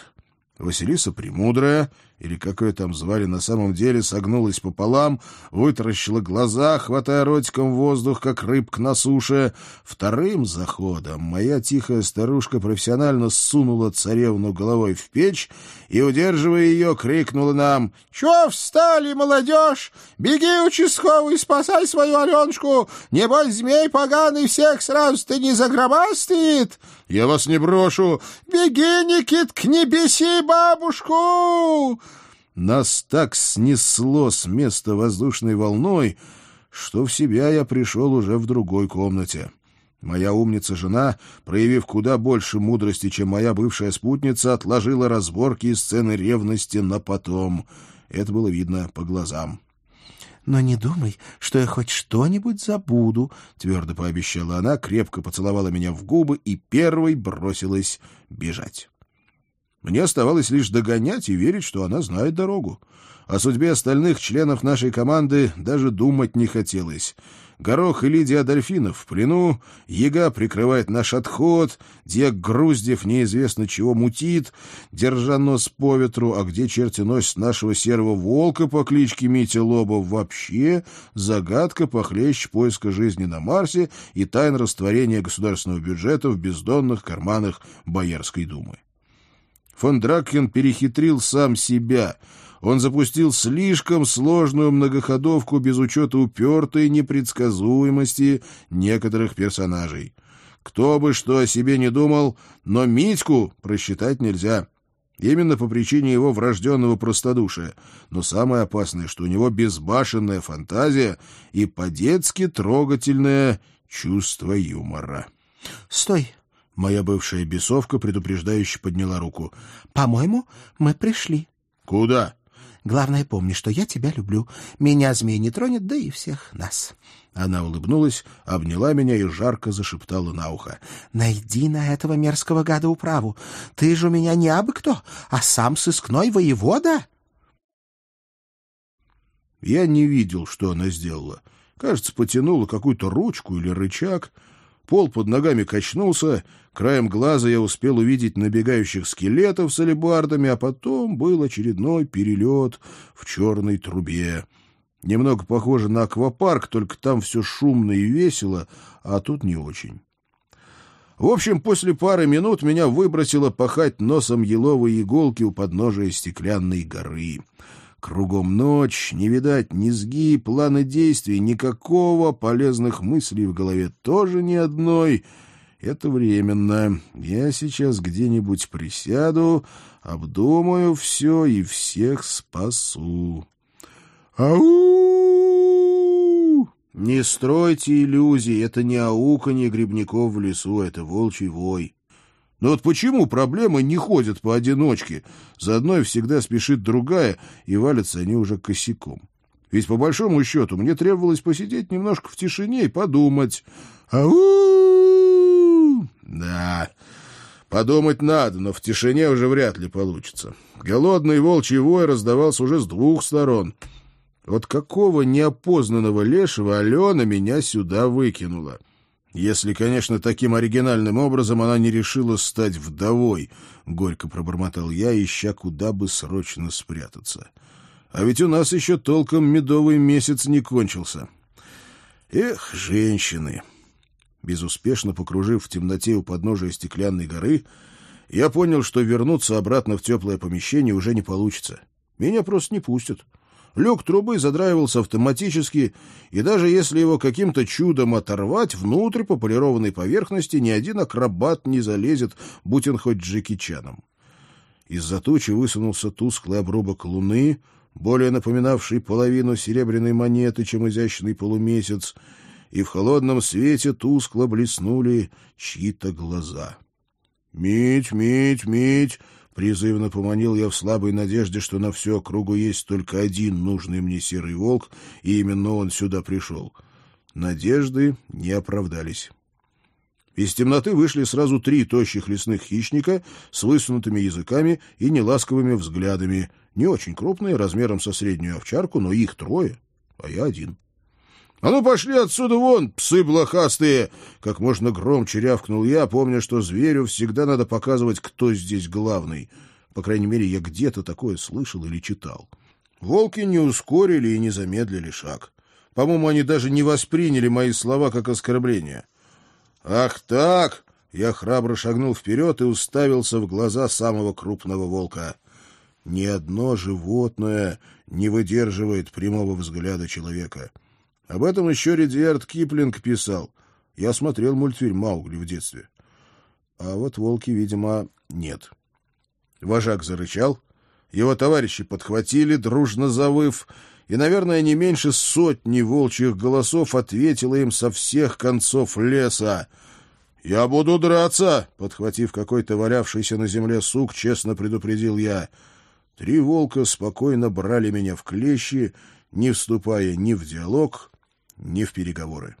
Василиса Премудрая или как ее там звали на самом деле, согнулась пополам, вытаращила глаза, хватая ротиком воздух, как рыбка на суше. Вторым заходом моя тихая старушка профессионально сунула царевну головой в печь и, удерживая ее, крикнула нам «Чего встали, молодежь? Беги, участковый, спасай свою Аленушку! Небось, змей поганый всех сразу-то не загробастает!» «Я вас не брошу!» «Беги, Никитк, не беси бабушку!» Нас так снесло с места воздушной волной, что в себя я пришел уже в другой комнате. Моя умница-жена, проявив куда больше мудрости, чем моя бывшая спутница, отложила разборки и сцены ревности на потом. Это было видно по глазам. «Но не думай, что я хоть что-нибудь забуду», — твердо пообещала она, крепко поцеловала меня в губы и первой бросилась бежать. Мне оставалось лишь догонять и верить, что она знает дорогу. О судьбе остальных членов нашей команды даже думать не хотелось. Горох и Лидия Адольфинов в плену, Яга прикрывает наш отход, Дьяк Груздев неизвестно чего мутит, держа нос по ветру, а где черти носят нашего серого волка по кличке Митя Лобов вообще загадка похлеще поиска жизни на Марсе и тайн растворения государственного бюджета в бездонных карманах Боярской думы. Фон Дракен перехитрил сам себя — он запустил слишком сложную многоходовку без учета упертой непредсказуемости некоторых персонажей. Кто бы что о себе не думал, но Митьку просчитать нельзя. Именно по причине его врожденного простодушия. Но самое опасное, что у него безбашенная фантазия и по-детски трогательное чувство юмора. — Стой! — моя бывшая бесовка предупреждающе подняла руку. — По-моему, мы пришли. — Куда? Главное, помни, что я тебя люблю. Меня змей не тронет, да и всех нас». Она улыбнулась, обняла меня и жарко зашептала на ухо. «Найди на этого мерзкого гада управу. Ты же у меня не абы кто, а сам сыскной воевода». Я не видел, что она сделала. Кажется, потянула какую-то ручку или рычаг — Пол под ногами качнулся, краем глаза я успел увидеть набегающих скелетов с алебардами, а потом был очередной перелет в черной трубе. Немного похоже на аквапарк, только там все шумно и весело, а тут не очень. В общем, после пары минут меня выбросило пахать носом еловой иголки у подножия стеклянной горы. Кругом ночь, не видать низги, плана действий, никакого, полезных мыслей в голове тоже ни одной. Это временно. Я сейчас где-нибудь присяду, обдумаю все и всех спасу. Ау! Не стройте иллюзий, это не ауканье грибников в лесу, это волчий вой. Но вот почему проблемы не ходят поодиночке? За одной всегда спешит другая, и валятся они уже косяком. Ведь, по большому счету, мне требовалось посидеть немножко в тишине и подумать. Ау! Да, подумать надо, но в тишине уже вряд ли получится. Голодный волчий вой раздавался уже с двух сторон. Вот какого неопознанного лешего Алена меня сюда выкинула? — если, конечно, таким оригинальным образом она не решила стать вдовой, — горько пробормотал я, ища куда бы срочно спрятаться. А ведь у нас еще толком медовый месяц не кончился. Эх, женщины! Безуспешно покружив в темноте у подножия стеклянной горы, я понял, что вернуться обратно в теплое помещение уже не получится. Меня просто не пустят. Люк трубы задраивался автоматически, и даже если его каким-то чудом оторвать, внутрь по полированной поверхности ни один акробат не залезет, будь он хоть Джеки Чаном. Из-за тучи высунулся тусклый обрубок луны, более напоминавший половину серебряной монеты, чем изящный полумесяц, и в холодном свете тускло блеснули чьи-то глаза. «Мить, Мить, Мить!» Призывно поманил я в слабой надежде, что на всю округу есть только один нужный мне серый волк, и именно он сюда пришел. Надежды не оправдались. Из темноты вышли сразу три тощих лесных хищника с высунутыми языками и неласковыми взглядами, не очень крупные, размером со среднюю овчарку, но их трое, а я один. «А ну пошли отсюда вон, псы блохастые!» Как можно громче рявкнул я, помня, что зверю всегда надо показывать, кто здесь главный. По крайней мере, я где-то такое слышал или читал. Волки не ускорили и не замедлили шаг. По-моему, они даже не восприняли мои слова как оскорбление. «Ах так!» Я храбро шагнул вперед и уставился в глаза самого крупного волка. Ни одно животное не выдерживает прямого взгляда человека — об этом еще Редиард Киплинг писал. Я смотрел мультфильм «Маугли» в детстве. А вот волки, видимо, нет. Вожак зарычал. Его товарищи подхватили, дружно завыв, и, наверное, не меньше сотни волчьих голосов ответило им со всех концов леса. «Я буду драться!» — подхватив какой-то валявшийся на земле сук, честно предупредил я. Три волка спокойно брали меня в клещи, не вступая ни в диалог, ни в переговоры.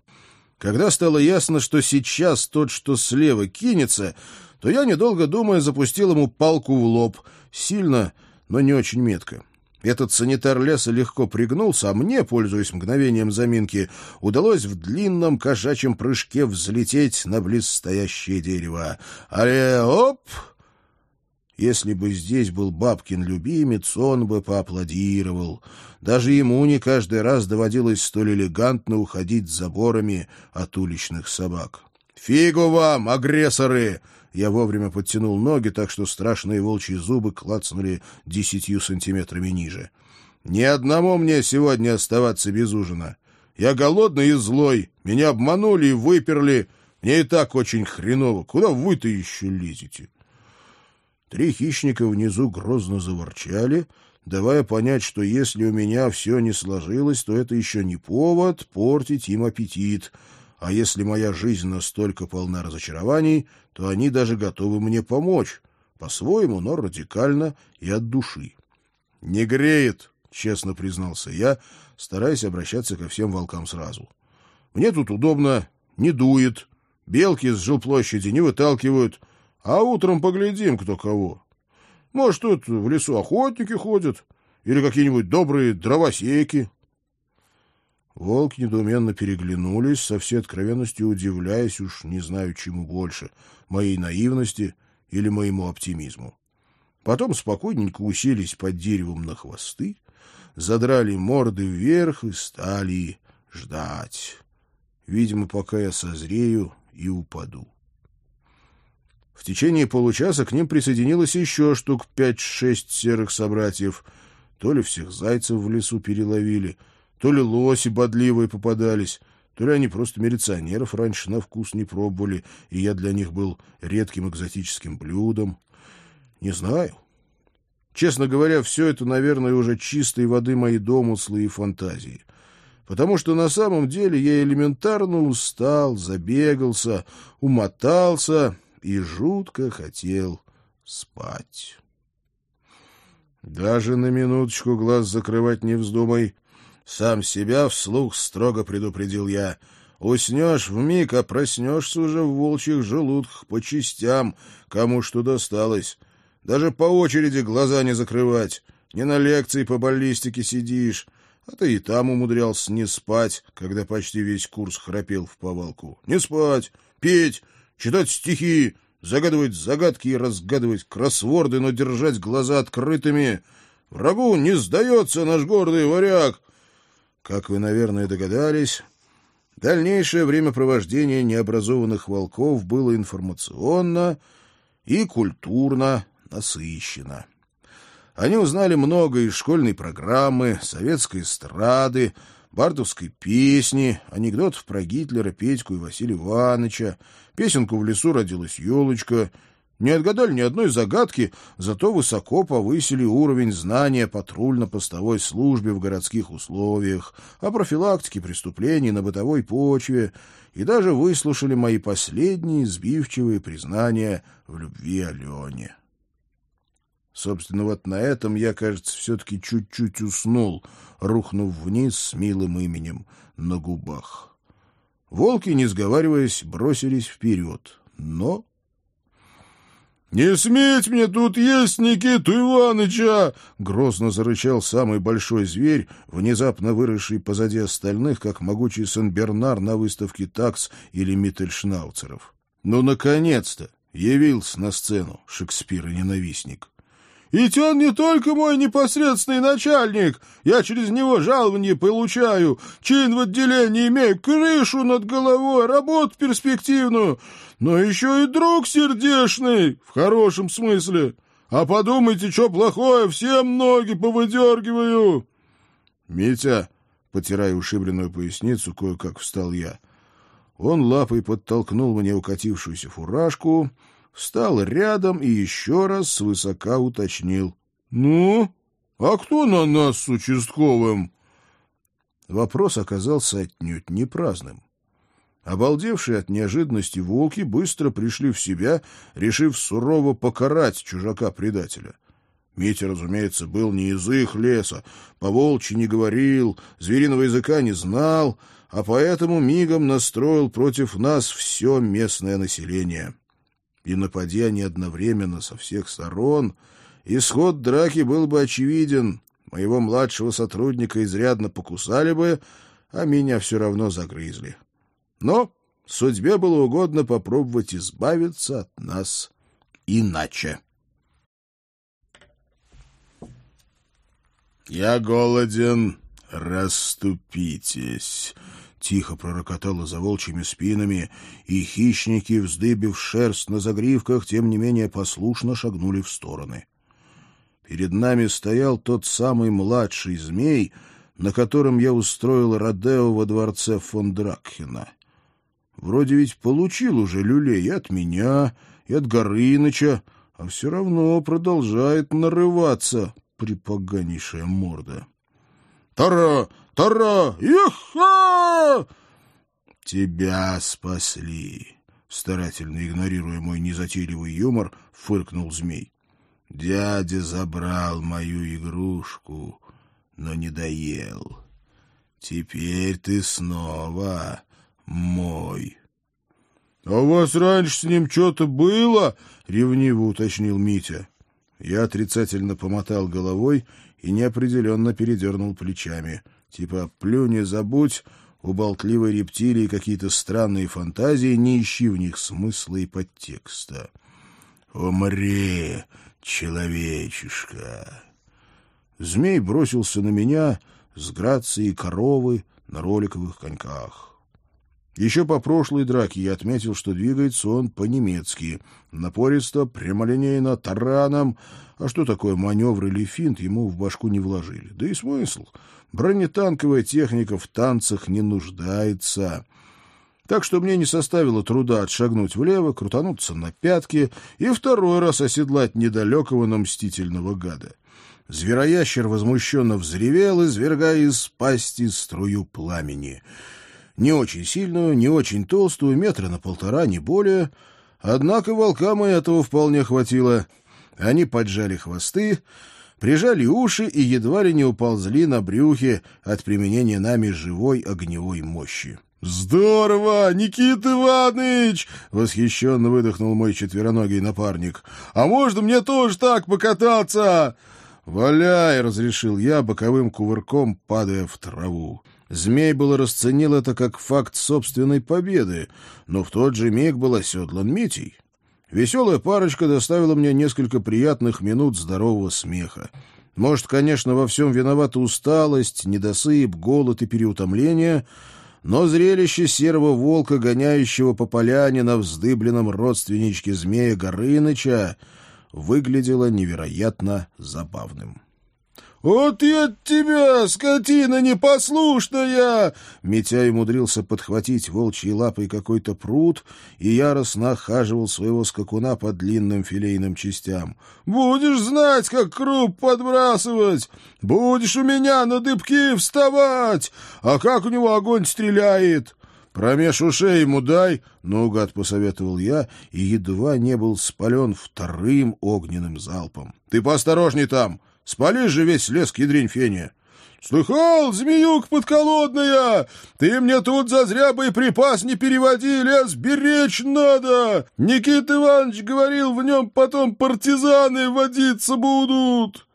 Когда стало ясно, что сейчас тот, что слева, кинется, то я, недолго думая, запустил ему палку в лоб, сильно, но не очень метко. Этот санитар леса легко пригнулся, а мне, пользуясь мгновением заминки, удалось в длинном кошачьем прыжке взлететь на близстоящее дерево. Але оп! Если бы здесь был бабкин любимец, он бы поаплодировал. Даже ему не каждый раз доводилось столь элегантно уходить заборами от уличных собак. «Фигу вам, агрессоры!» Я вовремя подтянул ноги, так что страшные волчьи зубы клацнули десятью сантиметрами ниже. «Ни одному мне сегодня оставаться без ужина. Я голодный и злой. Меня обманули и выперли. Мне и так очень хреново. Куда вы-то еще лезете?» Три хищника внизу грозно заворчали, давая понять, что если у меня все не сложилось, то это еще не повод портить им аппетит — а если моя жизнь настолько полна разочарований, то они даже готовы мне помочь, по-своему, но радикально и от души. — Не греет, — честно признался я, стараясь обращаться ко всем волкам сразу. — Мне тут удобно, не дует, белки с жилплощади не выталкивают, а утром поглядим, кто кого. Может, тут в лесу охотники ходят или какие-нибудь добрые дровосеки. Волки недоуменно переглянулись, со всей откровенностью удивляясь уж не знаю чему больше — моей наивности или моему оптимизму. Потом спокойненько уселись под деревом на хвосты, задрали морды вверх и стали ждать. Видимо, пока я созрею и упаду. В течение получаса к ним присоединилось еще штук пять-шесть серых собратьев. То ли всех зайцев в лесу переловили — то ли лоси бодливые попадались, то ли они просто милиционеров раньше на вкус не пробовали, и я для них был редким экзотическим блюдом. Не знаю. Честно говоря, все это, наверное, уже чистой воды мои домыслы и фантазии. Потому что на самом деле я элементарно устал, забегался, умотался и жутко хотел спать. Даже на минуточку глаз закрывать не вздумай. Сам себя вслух строго предупредил я. Уснешь вмиг, а проснешься уже в волчьих желудках по частям, кому что досталось. Даже по очереди глаза не закрывать. Не на лекции по баллистике сидишь, а ты и там умудрялся не спать, когда почти весь курс храпел в повалку. Не спать, петь, читать стихи, загадывать загадки и разгадывать кроссворды, но держать глаза открытыми. Врагу не сдается наш гордый варяг, как вы, наверное, догадались, дальнейшее времяпровождение необразованных волков было информационно и культурно насыщено. Они узнали много из школьной программы, советской эстрады, бардовской песни, анекдотов про Гитлера, Петьку и Василия Ивановича, песенку «В лесу родилась елочка», не отгадали ни одной загадки, зато высоко повысили уровень знания патрульно-постовой службе в городских условиях, о профилактике преступлений на бытовой почве. И даже выслушали мои последние сбивчивые признания в любви Алене. Собственно, вот на этом я, кажется, все-таки чуть-чуть уснул, рухнув вниз с милым именем на губах. Волки, не сговариваясь, бросились вперед, но «Не сметь мне тут есть Никиту Иваныча!» — грозно зарычал самый большой зверь, внезапно выросший позади остальных, как могучий Сен-Бернар на выставке такс или Миттельшнауцеров. «Ну, наконец-то!» — явился на сцену Шекспир и ненавистник. Ведь он не только мой непосредственный начальник. Я через него жалование получаю, чин в отделении имею, крышу над головой, работу перспективную, но еще и друг сердечный, в хорошем смысле. А подумайте, что плохое, всем ноги повыдергиваю. Митя, потирая ушибленную поясницу, кое-как встал я. Он лапой подтолкнул мне укатившуюся фуражку — встал рядом и еще раз свысока уточнил. — Ну, а кто на нас с участковым? Вопрос оказался отнюдь не праздным. Обалдевшие от неожиданности волки быстро пришли в себя, решив сурово покарать чужака-предателя. Митя, разумеется, был не из их леса, по волчьи не говорил, звериного языка не знал, а поэтому мигом настроил против нас все местное население и напади они одновременно со всех сторон, исход драки был бы очевиден. Моего младшего сотрудника изрядно покусали бы, а меня все равно загрызли. Но судьбе было угодно попробовать избавиться от нас иначе. «Я голоден, расступитесь!» Тихо пророкотало за волчьими спинами, и хищники, вздыбив шерсть на загривках, тем не менее послушно шагнули в стороны. Перед нами стоял тот самый младший змей, на котором я устроил Родео во дворце фон Дракхена. Вроде ведь получил уже люлей от меня, и от Горыныча, а все равно продолжает нарываться припоганейшая морда. «Тара! Тара! Иха!» «Тебя спасли!» Старательно игнорируя мой незатейливый юмор, фыркнул змей. «Дядя забрал мою игрушку, но не доел. Теперь ты снова мой». — А у вас раньше с ним что-то было? — ревниво уточнил Митя. Я отрицательно помотал головой и неопределенно передернул плечами. Типа «плюнь и забудь», у болтливой рептилии какие-то странные фантазии, не ищи в них смысла и подтекста. «Умри, человечишка!» Змей бросился на меня с грацией коровы на роликовых коньках. Еще по прошлой драке я отметил, что двигается он по-немецки. Напористо, прямолинейно, тараном. А что такое маневр или финт, ему в башку не вложили. Да и смысл. Бронетанковая техника в танцах не нуждается. Так что мне не составило труда отшагнуть влево, крутануться на пятки и второй раз оседлать недалекого, но мстительного гада. Звероящер возмущенно взревел, извергая из пасти струю пламени — не очень сильную, не очень толстую, метра на полтора, не более. Однако волкам и этого вполне хватило. Они поджали хвосты, прижали уши и едва ли не уползли на брюхе от применения нами живой огневой мощи. «Здорово, Никита Иванович!» — восхищенно выдохнул мой четвероногий напарник. «А можно мне тоже так покататься?» «Валяй!» — разрешил я боковым кувырком, падая в траву. Змей был расценил это как факт собственной победы, но в тот же миг был оседлан Митей. Веселая парочка доставила мне несколько приятных минут здорового смеха. Может, конечно, во всем виновата усталость, недосып, голод и переутомление, но зрелище серого волка, гоняющего по поляне на вздыбленном родственничке змея Горыныча, выглядело невероятно забавным. «Вот я тебя, скотина непослушная!» Митяй умудрился подхватить волчьей лапой какой-то пруд и яростно охаживал своего скакуна по длинным филейным частям. «Будешь знать, как круп подбрасывать! Будешь у меня на дыбки вставать! А как у него огонь стреляет!» «Промеж ушей ему дай!» — наугад посоветовал я и едва не был спален вторым огненным залпом. «Ты поосторожней там!» Спали же весь лес к фене. «Слыхал, змеюк подколодная! Ты мне тут зазря боеприпас не переводи, лес беречь надо! Никита Иванович говорил, в нем потом партизаны водиться будут!»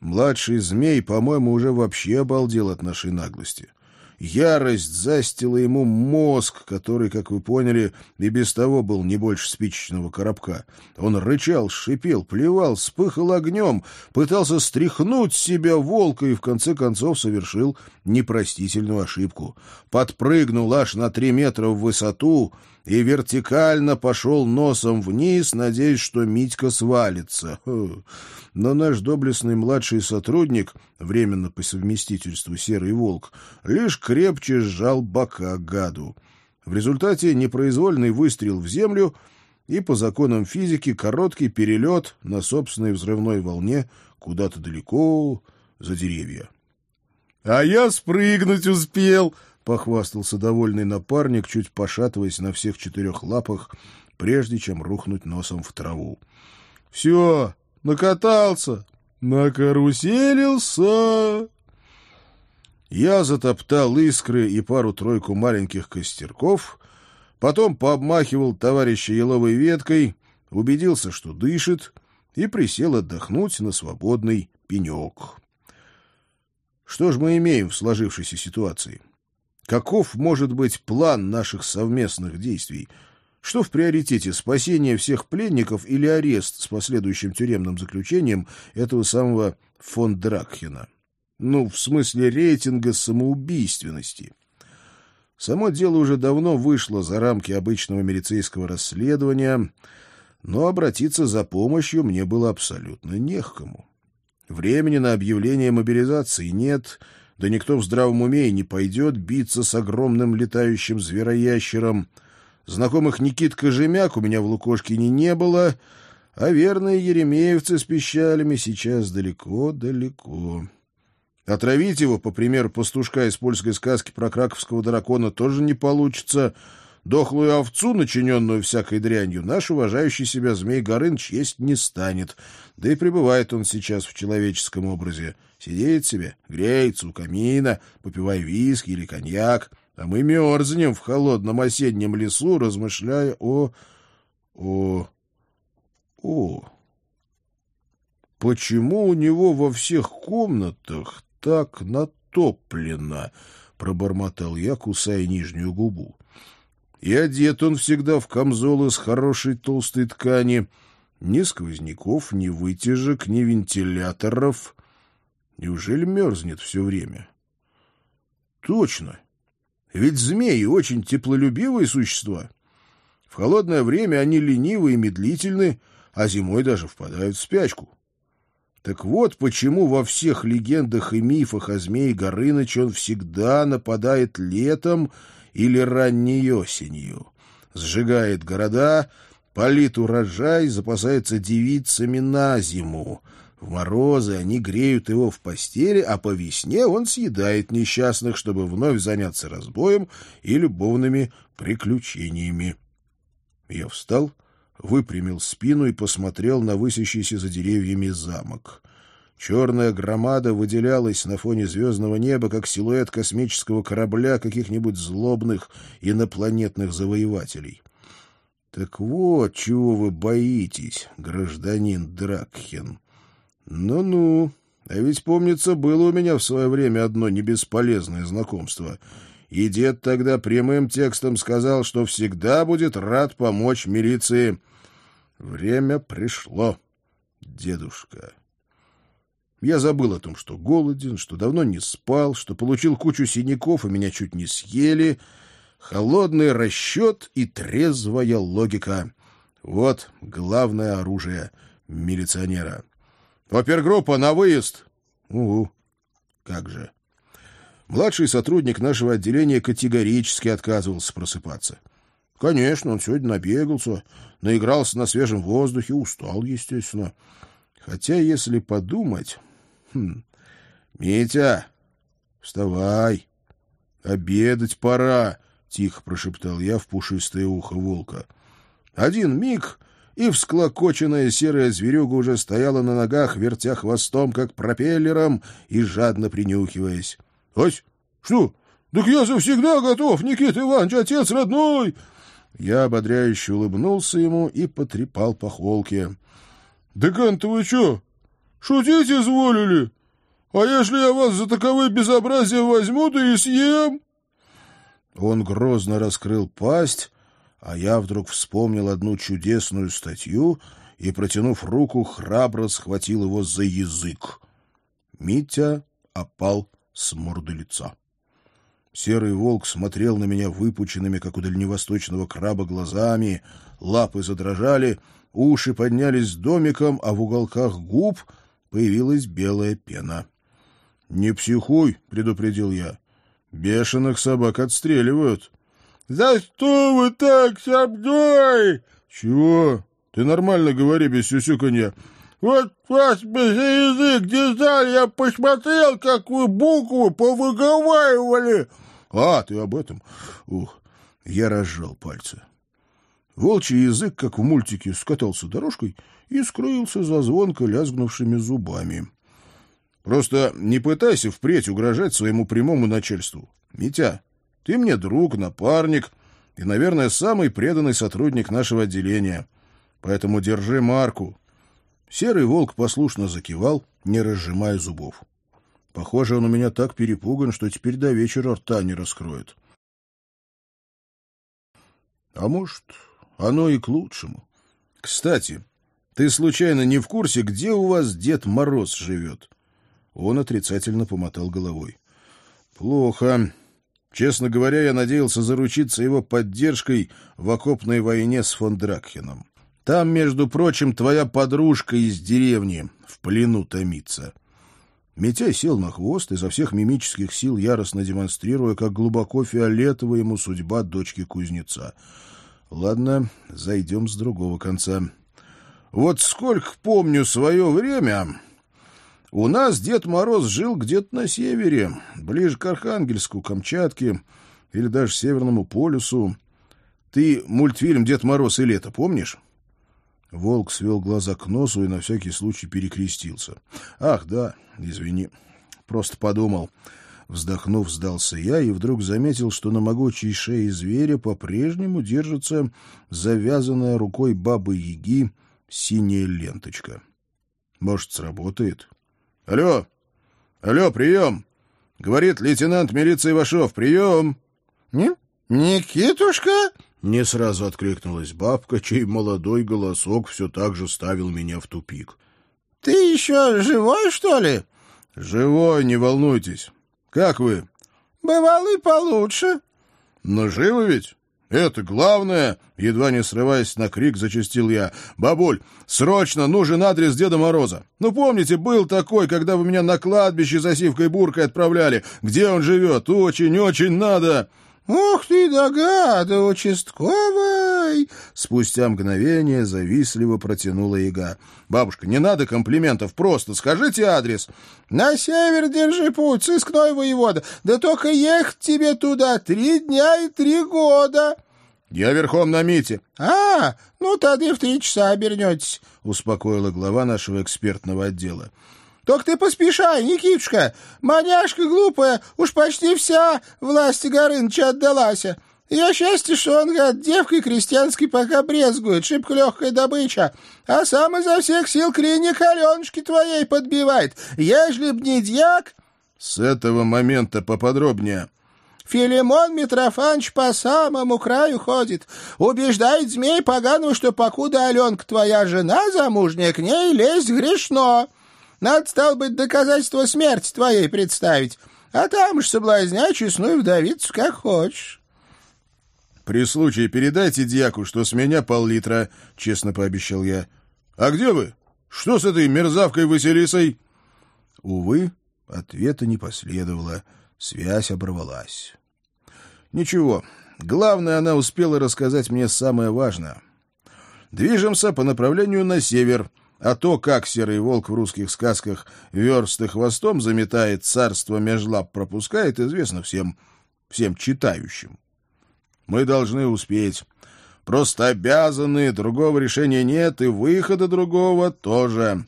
Младший змей, по-моему, уже вообще обалдел от нашей наглости. Ярость застила ему мозг, который, как вы поняли, и без того был не больше спичечного коробка. Он рычал, шипел, плевал, вспыхал огнем, пытался стряхнуть себя волка и в конце концов совершил непростительную ошибку. Подпрыгнул аж на три метра в высоту и вертикально пошел носом вниз, надеясь, что Митька свалится. Но наш доблестный младший сотрудник, временно по совместительству серый волк, лишь крепче сжал бока гаду. В результате непроизвольный выстрел в землю и, по законам физики, короткий перелет на собственной взрывной волне куда-то далеко за деревья. — А я спрыгнуть успел! похвастался довольный напарник, чуть пошатываясь на всех четырех лапах, прежде чем рухнуть носом в траву. — Все, накатался, накаруселился. Я затоптал искры и пару-тройку маленьких костерков, потом пообмахивал товарища еловой веткой, убедился, что дышит, и присел отдохнуть на свободный пенек. Что же мы имеем в сложившейся ситуации? Каков может быть план наших совместных действий? Что в приоритете, спасение всех пленников или арест с последующим тюремным заключением этого самого фон Дракхена? Ну, в смысле рейтинга самоубийственности. Само дело уже давно вышло за рамки обычного милицейского расследования, но обратиться за помощью мне было абсолютно не к кому. Времени на объявление мобилизации нет, да никто в здравом уме и не пойдет биться с огромным летающим звероящером. Знакомых Никит Кожемяк у меня в Лукошкине не было, а верные еремеевцы с пищалями сейчас далеко-далеко. Отравить его, по примеру пастушка из польской сказки про краковского дракона, тоже не получится. Дохлую овцу, начиненную всякой дрянью, наш уважающий себя змей Горыныч есть не станет. Да и пребывает он сейчас в человеческом образе. Сидит себе, греется у камина, попивая виски или коньяк, а мы мерзнем в холодном осеннем лесу, размышляя о... о... о... Почему у него во всех комнатах так натоплено, — пробормотал я, кусая нижнюю губу. И одет он всегда в камзол из хорошей толстой ткани. Ни сквозняков, ни вытяжек, ни вентиляторов. Неужели мерзнет все время? Точно. Ведь змеи очень теплолюбивые существа. В холодное время они ленивы и медлительны, а зимой даже впадают в спячку. Так вот, почему во всех легендах и мифах о змее Горыныч он всегда нападает летом или ранней осенью. Сжигает города, палит урожай, запасается девицами на зиму. В морозы они греют его в постели, а по весне он съедает несчастных, чтобы вновь заняться разбоем и любовными приключениями. Я встал выпрямил спину и посмотрел на высящийся за деревьями замок. Черная громада выделялась на фоне звездного неба, как силуэт космического корабля каких-нибудь злобных инопланетных завоевателей. Так вот, чего вы боитесь, гражданин Дракхен. Ну-ну, а ведь, помнится, было у меня в свое время одно небесполезное знакомство — и дед тогда прямым текстом сказал, что всегда будет рад помочь милиции. Время пришло, дедушка. Я забыл о том, что голоден, что давно не спал, что получил кучу синяков и меня чуть не съели. Холодный расчет и трезвая логика. Вот главное оружие милиционера. Опергруппа на выезд. Угу. Как же. Младший сотрудник нашего отделения категорически отказывался просыпаться. Конечно, он сегодня набегался, наигрался на свежем воздухе, устал, естественно. Хотя, если подумать... Хм, «Митя, вставай, обедать пора», — тихо прошептал я в пушистое ухо волка. Один миг, и всклокоченная серая зверюга уже стояла на ногах, вертя хвостом, как пропеллером, и жадно принюхиваясь. Ась, что? Так я завсегда готов, Никита Иванович, отец родной!» Я ободряюще улыбнулся ему и потрепал по холке. «Декан-то вы что, шутить изволили? А если я вас за таковое безобразие возьму, да и съем?» Он грозно раскрыл пасть, а я вдруг вспомнил одну чудесную статью и, протянув руку, храбро схватил его за язык. Митя опал с морды лица. Серый волк смотрел на меня выпученными, как у дальневосточного краба, глазами, лапы задрожали, уши поднялись домиком, а в уголках губ появилась белая пена. — Не психуй, — предупредил я. — Бешеных собак отстреливают. — За что вы так со мной? — Чего? Ты нормально говори без сюсюканья. Вот вас без язык держали, я посмотрел, как вы буквы повыговаривали. А, ты об этом? Ух, я разжал пальцы. Волчий язык, как в мультике, скатался дорожкой и скрылся за звонко лязгнувшими зубами. Просто не пытайся впредь угрожать своему прямому начальству. Митя, ты мне друг, напарник и, наверное, самый преданный сотрудник нашего отделения. Поэтому держи марку. Серый волк послушно закивал, не разжимая зубов. Похоже, он у меня так перепуган, что теперь до вечера рта не раскроет. А может, оно и к лучшему. Кстати, ты случайно не в курсе, где у вас Дед Мороз живет? Он отрицательно помотал головой. Плохо. Честно говоря, я надеялся заручиться его поддержкой в окопной войне с фон Дракхеном. Там, между прочим, твоя подружка из деревни в плену томится. Митяй сел на хвост, изо всех мимических сил яростно демонстрируя, как глубоко фиолетова ему судьба дочки кузнеца. Ладно, зайдем с другого конца. Вот сколько помню свое время, у нас Дед Мороз жил где-то на севере, ближе к Архангельску, Камчатке или даже Северному полюсу. Ты мультфильм «Дед Мороз и лето» помнишь? Волк свел глаза к носу и на всякий случай перекрестился. «Ах, да, извини. Просто подумал». Вздохнув, сдался я и вдруг заметил, что на могучей шее зверя по-прежнему держится завязанная рукой бабы-яги синяя ленточка. Может, сработает? — Алло! Алло, прием! — говорит лейтенант милиции Вашов. — Прием! — Не? Никитушка? Не сразу откликнулась бабка, чей молодой голосок все так же ставил меня в тупик. — Ты еще живой, что ли? — Живой, не волнуйтесь. Как вы? — Бывало и получше. — Но живы ведь? «Это главное!» — едва не срываясь на крик, зачастил я. «Бабуль, срочно нужен адрес Деда Мороза! Ну, помните, был такой, когда вы меня на кладбище за сивкой буркой отправляли. Где он живет? Очень-очень надо!» «Ух ты, догада, участковый!» Спустя мгновение завистливо протянула яга. «Бабушка, не надо комплиментов, просто скажите адрес». «На север держи путь, сыскной воевода, да только ехать тебе туда три дня и три года». «Я верхом на Мите». «А, ну тогда в три часа обернетесь», — успокоила глава нашего экспертного отдела. Только ты поспешай, Никитушка. Маняшка глупая, уж почти вся власти Горыныча отдалась. Я счастье, что он, гад, девкой крестьянской пока брезгует, шибко легкая добыча, а сам изо всех сил клиник Аленушки твоей подбивает. Ежели б не дьяк... С этого момента поподробнее. Филимон Митрофанович по самому краю ходит. Убеждает змей поганого, что покуда Аленка твоя жена замужняя, к ней лезть грешно. Надо, стал быть, доказательство смерти твоей представить, а там уж соблазняй честную вдовицу, как хочешь». «При случае передайте дьяку, что с меня пол-литра», — честно пообещал я. «А где вы? Что с этой мерзавкой Василисой?» Увы, ответа не последовало. Связь оборвалась. Ничего, главное, она успела рассказать мне самое важное. Движемся по направлению на север — а то, как серый волк в русских сказках версты хвостом заметает, царство межлап пропускает, известно всем, всем читающим. Мы должны успеть. Просто обязаны, другого решения нет, и выхода другого тоже.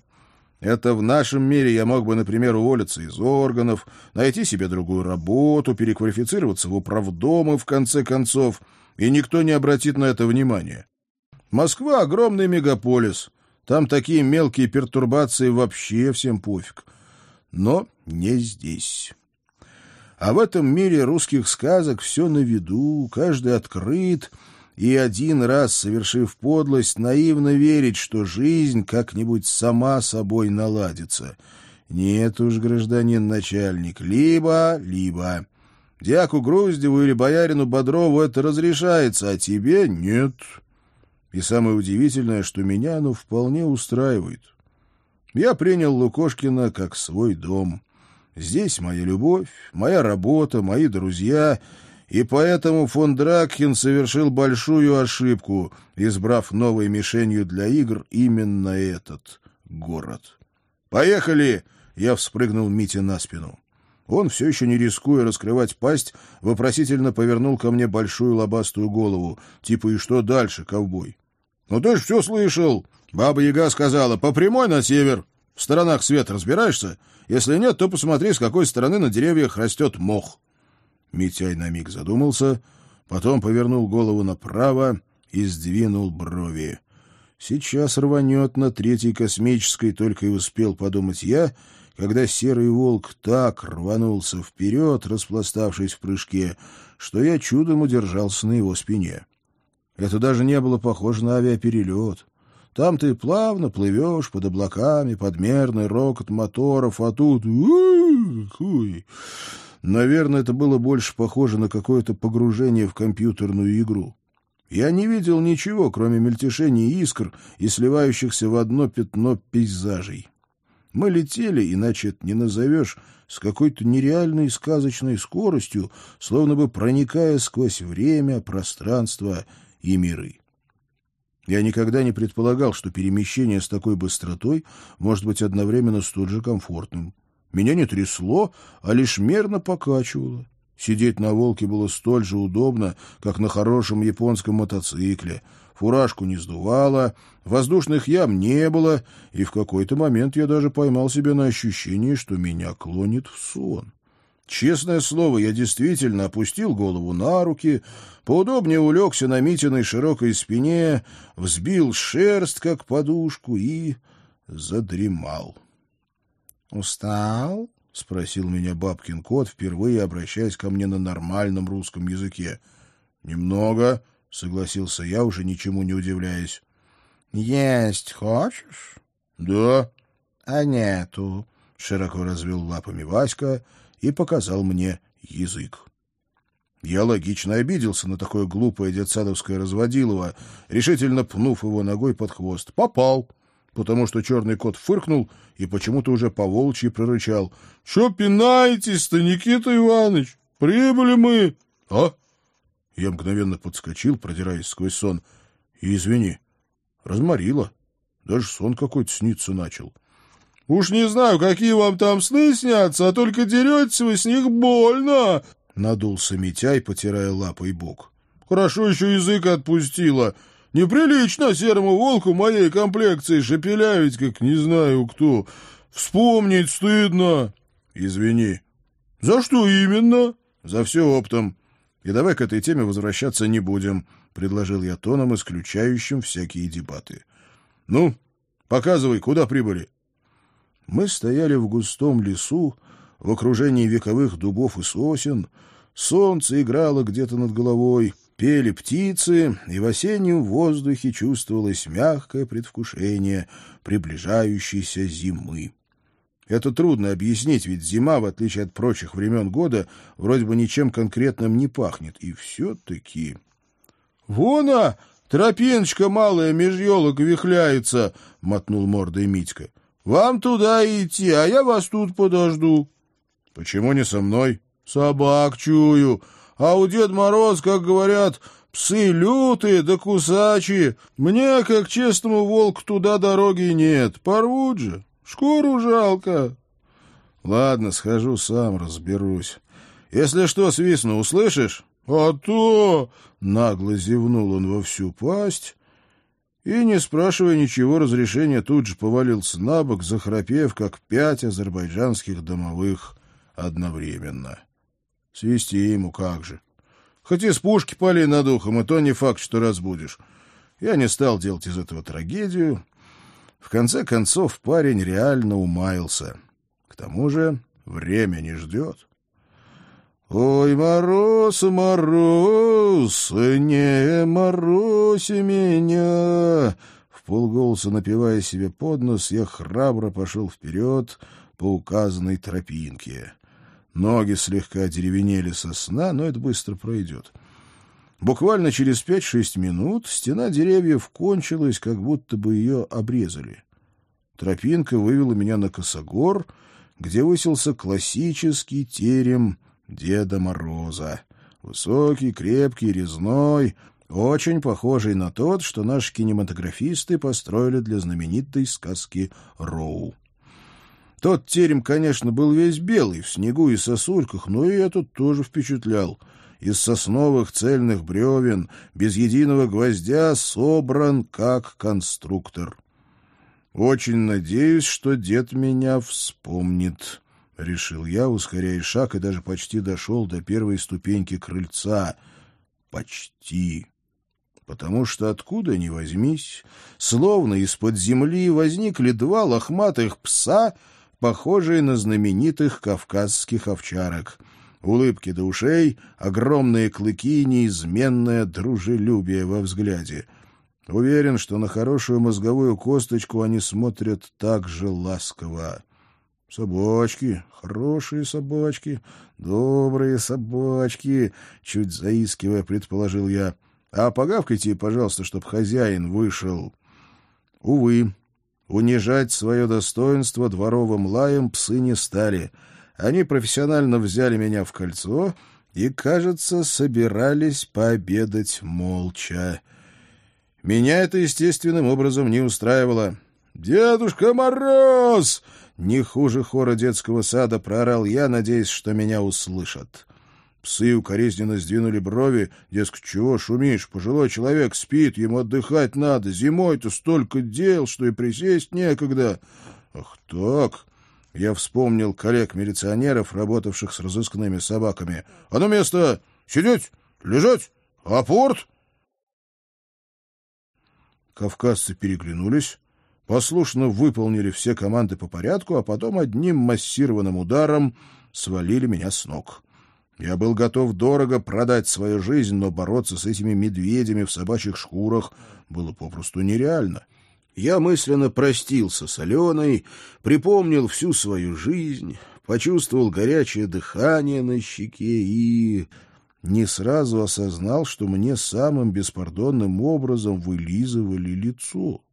Это в нашем мире я мог бы, например, уволиться из органов, найти себе другую работу, переквалифицироваться в управдомы, в конце концов, и никто не обратит на это внимания. Москва — огромный мегаполис — там такие мелкие пертурбации вообще всем пофиг. Но не здесь. А в этом мире русских сказок все на виду, каждый открыт, и один раз, совершив подлость, наивно верить, что жизнь как-нибудь сама собой наладится. Нет уж, гражданин начальник, либо-либо. Дяку Груздеву или боярину Бодрову это разрешается, а тебе нет. И самое удивительное, что меня оно вполне устраивает. Я принял Лукошкина как свой дом. Здесь моя любовь, моя работа, мои друзья, и поэтому фон Дракхен совершил большую ошибку, избрав новой мишенью для игр именно этот город. «Поехали!» — я вспрыгнул Мите на спину. Он, все еще не рискуя раскрывать пасть, вопросительно повернул ко мне большую лобастую голову, типа «И что дальше, ковбой?» «Ну ты ж все слышал!» Баба-яга сказала «По прямой на север. В сторонах свет разбираешься? Если нет, то посмотри, с какой стороны на деревьях растет мох». Митяй на миг задумался, потом повернул голову направо и сдвинул брови. Сейчас рванет на третьей космической, только и успел подумать я, когда серый волк так рванулся вперед, распластавшись в прыжке, что я чудом удержался на его спине. Это даже не было похоже на авиаперелет. Там ты плавно плывешь под облаками, подмерный рокот моторов, а тут... Наверное, это было больше похоже на какое-то погружение в компьютерную игру. Я не видел ничего, кроме мельтешения искр и сливающихся в одно пятно пейзажей. Мы летели, иначе это не назовешь, с какой-то нереальной сказочной скоростью, словно бы проникая сквозь время, пространство и миры. Я никогда не предполагал, что перемещение с такой быстротой может быть одновременно столь же комфортным. Меня не трясло, а лишь мерно покачивало. Сидеть на «Волке» было столь же удобно, как на хорошем японском мотоцикле. Фуражку не сдувало, воздушных ям не было, и в какой-то момент я даже поймал себя на ощущении, что меня клонит в сон. Честное слово, я действительно опустил голову на руки, поудобнее улегся на Митиной широкой спине, взбил шерсть, как подушку, и задремал. «Устал?» — спросил меня бабкин кот, впервые обращаясь ко мне на нормальном русском языке. «Немного», — согласился я, уже ничему не удивляясь. «Есть хочешь?» «Да». «А нету», — широко развел лапами Васька и показал мне язык. Я логично обиделся на такое глупое детсадовское разводилово, решительно пнув его ногой под хвост. «Попал!» потому что черный кот фыркнул и почему-то уже по волчьи прорычал. — Че пинаетесь-то, Никита Иванович? Прибыли мы! — А? Я мгновенно подскочил, продираясь сквозь сон. — И извини, разморило. Даже сон какой-то снится начал. — Уж не знаю, какие вам там сны снятся, а только деретесь вы с них больно! — надулся Митяй, потирая лапой бок. — Хорошо еще язык отпустила. — Неприлично серому волку моей комплекции шепелявить, как не знаю кто. Вспомнить стыдно. Извини. За что именно? За все оптом. И давай к этой теме возвращаться не будем, предложил я тоном, исключающим всякие дебаты. Ну, показывай, куда прибыли. Мы стояли в густом лесу, в окружении вековых дубов и сосен. Солнце играло где-то над головой — Пели птицы, и в осеннем воздухе чувствовалось мягкое предвкушение приближающейся зимы. Это трудно объяснить, ведь зима, в отличие от прочих времен года, вроде бы ничем конкретным не пахнет. И все-таки... — Вон, а, тропиночка малая меж елок вихляется, — мотнул мордой Митька. — Вам туда идти, а я вас тут подожду. — Почему не со мной? — Собак чую. А у Дед Мороз, как говорят, псы лютые да кусачие. Мне, как честному волку, туда дороги нет. Порвут же. Шкуру жалко. Ладно, схожу сам, разберусь. Если что, свистну, услышишь? А то... Нагло зевнул он во всю пасть и, не спрашивая ничего разрешения, тут же повалился на бок, захрапев, как пять азербайджанских домовых одновременно. Свести ему как же. Хоть из пушки пали над ухом, и то не факт, что разбудишь. Я не стал делать из этого трагедию. В конце концов, парень реально умаился. К тому же время не ждет. «Ой, мороз, мороз, не морозь меня!» В полголоса напевая себе под нос, я храбро пошел вперед по указанной тропинке. Ноги слегка деревенели со сна, но это быстро пройдет. Буквально через пять-шесть минут стена деревьев кончилась, как будто бы ее обрезали. Тропинка вывела меня на косогор, где высился классический терем Деда Мороза. Высокий, крепкий, резной, очень похожий на тот, что наши кинематографисты построили для знаменитой сказки «Роу». Тот терем, конечно, был весь белый, в снегу и сосульках, но и этот тоже впечатлял. Из сосновых цельных бревен, без единого гвоздя, собран как конструктор. «Очень надеюсь, что дед меня вспомнит», — решил я, ускоряя шаг, и даже почти дошел до первой ступеньки крыльца. «Почти» потому что откуда ни возьмись, словно из-под земли возникли два лохматых пса похожий на знаменитых кавказских овчарок. Улыбки до ушей, огромные клыки и неизменное дружелюбие во взгляде. Уверен, что на хорошую мозговую косточку они смотрят так же ласково. Собачки, хорошие собачки, добрые собачки, чуть заискивая, предположил я. А погавкайте, пожалуйста, чтоб хозяин вышел. Увы, унижать свое достоинство дворовым лаем псы не стали. Они профессионально взяли меня в кольцо и, кажется, собирались пообедать молча. Меня это естественным образом не устраивало. «Дедушка Мороз!» Не хуже хора детского сада проорал я, надеясь, что меня услышат. Псы укоризненно сдвинули брови. Дескать, чего шумишь? Пожилой человек спит, ему отдыхать надо. Зимой-то столько дел, что и присесть некогда. Ах так! Я вспомнил коллег-милиционеров, работавших с разыскными собаками. «А на место! Сидеть! Лежать! Апорт!» Кавказцы переглянулись, послушно выполнили все команды по порядку, а потом одним массированным ударом свалили меня с ног. Я был готов дорого продать свою жизнь, но бороться с этими медведями в собачьих шкурах было попросту нереально. Я мысленно простился с Аленой, припомнил всю свою жизнь, почувствовал горячее дыхание на щеке и не сразу осознал, что мне самым беспардонным образом вылизывали лицо.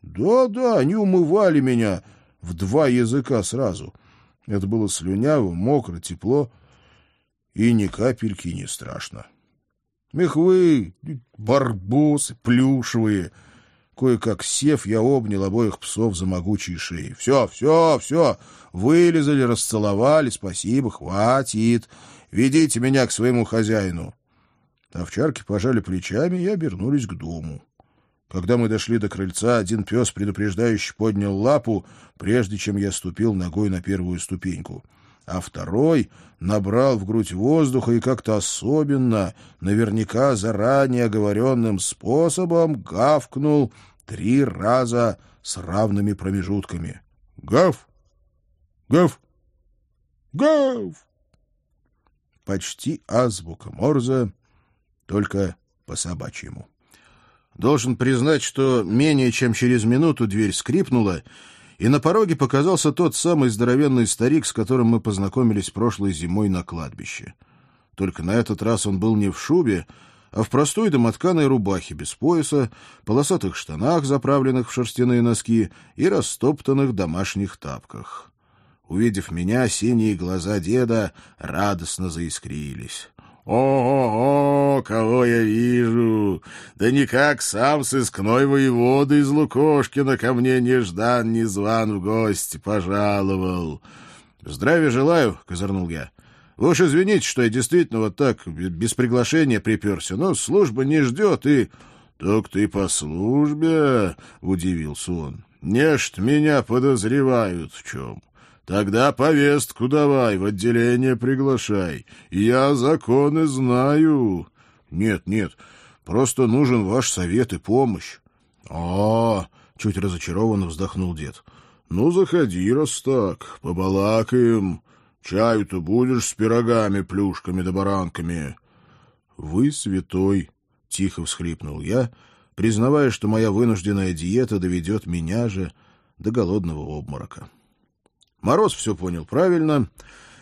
Да-да, они умывали меня в два языка сразу. Это было слюняво, мокро, тепло и ни капельки не страшно. Мехвы, барбосы, плюшевые. Кое-как сев, я обнял обоих псов за могучие шеи. Все, все, все, вылезали, расцеловали, спасибо, хватит. Ведите меня к своему хозяину. Овчарки пожали плечами и обернулись к дому. Когда мы дошли до крыльца, один пес предупреждающе поднял лапу, прежде чем я ступил ногой на первую ступеньку. А второй набрал в грудь воздуха и как-то особенно, наверняка заранее оговоренным способом, гавкнул три раза с равными промежутками. «Гав! Гав! Гав!» почти азбука Морзе, только по-собачьему. Должен признать, что менее чем через минуту дверь скрипнула, и на пороге показался тот самый здоровенный старик, с которым мы познакомились прошлой зимой на кладбище. Только на этот раз он был не в шубе, а в простой домотканой рубахе без пояса, полосатых штанах, заправленных в шерстяные носки, и растоптанных домашних тапках. Увидев меня, синие глаза деда радостно заискрились. «О-о-о, кого я вижу! Да никак сам сыскной воевода из Лукошкина ко мне неждан, незван в гости пожаловал!» «Здравия желаю!» — козырнул я. «Вы уж извините, что я действительно вот так без приглашения приперся, но служба не ждет и...» «Так ты по службе?» — удивился он. «Нечто меня подозревают в чем. Тогда повестку давай, в отделение приглашай. Я законы знаю. Нет, нет, просто нужен ваш совет и помощь. А, чуть разочарованно вздохнул дед. Ну, заходи, раз так, побалакаем. Чаю-то будешь с пирогами, плюшками да баранками. Вы святой, тихо всхлипнул я, признавая, что моя вынужденная диета доведет меня же до голодного обморока. Мороз все понял правильно,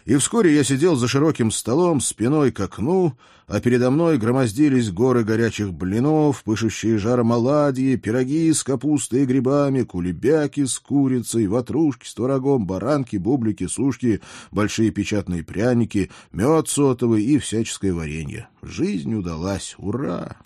и вскоре я сидел за широким столом, спиной к окну, а передо мной громоздились горы горячих блинов, пышущие жаром оладьи, пироги с капустой и грибами, кулебяки с курицей, ватрушки с творогом, баранки, бублики, сушки, большие печатные пряники, мед сотовый и всяческое варенье. Жизнь удалась. Ура!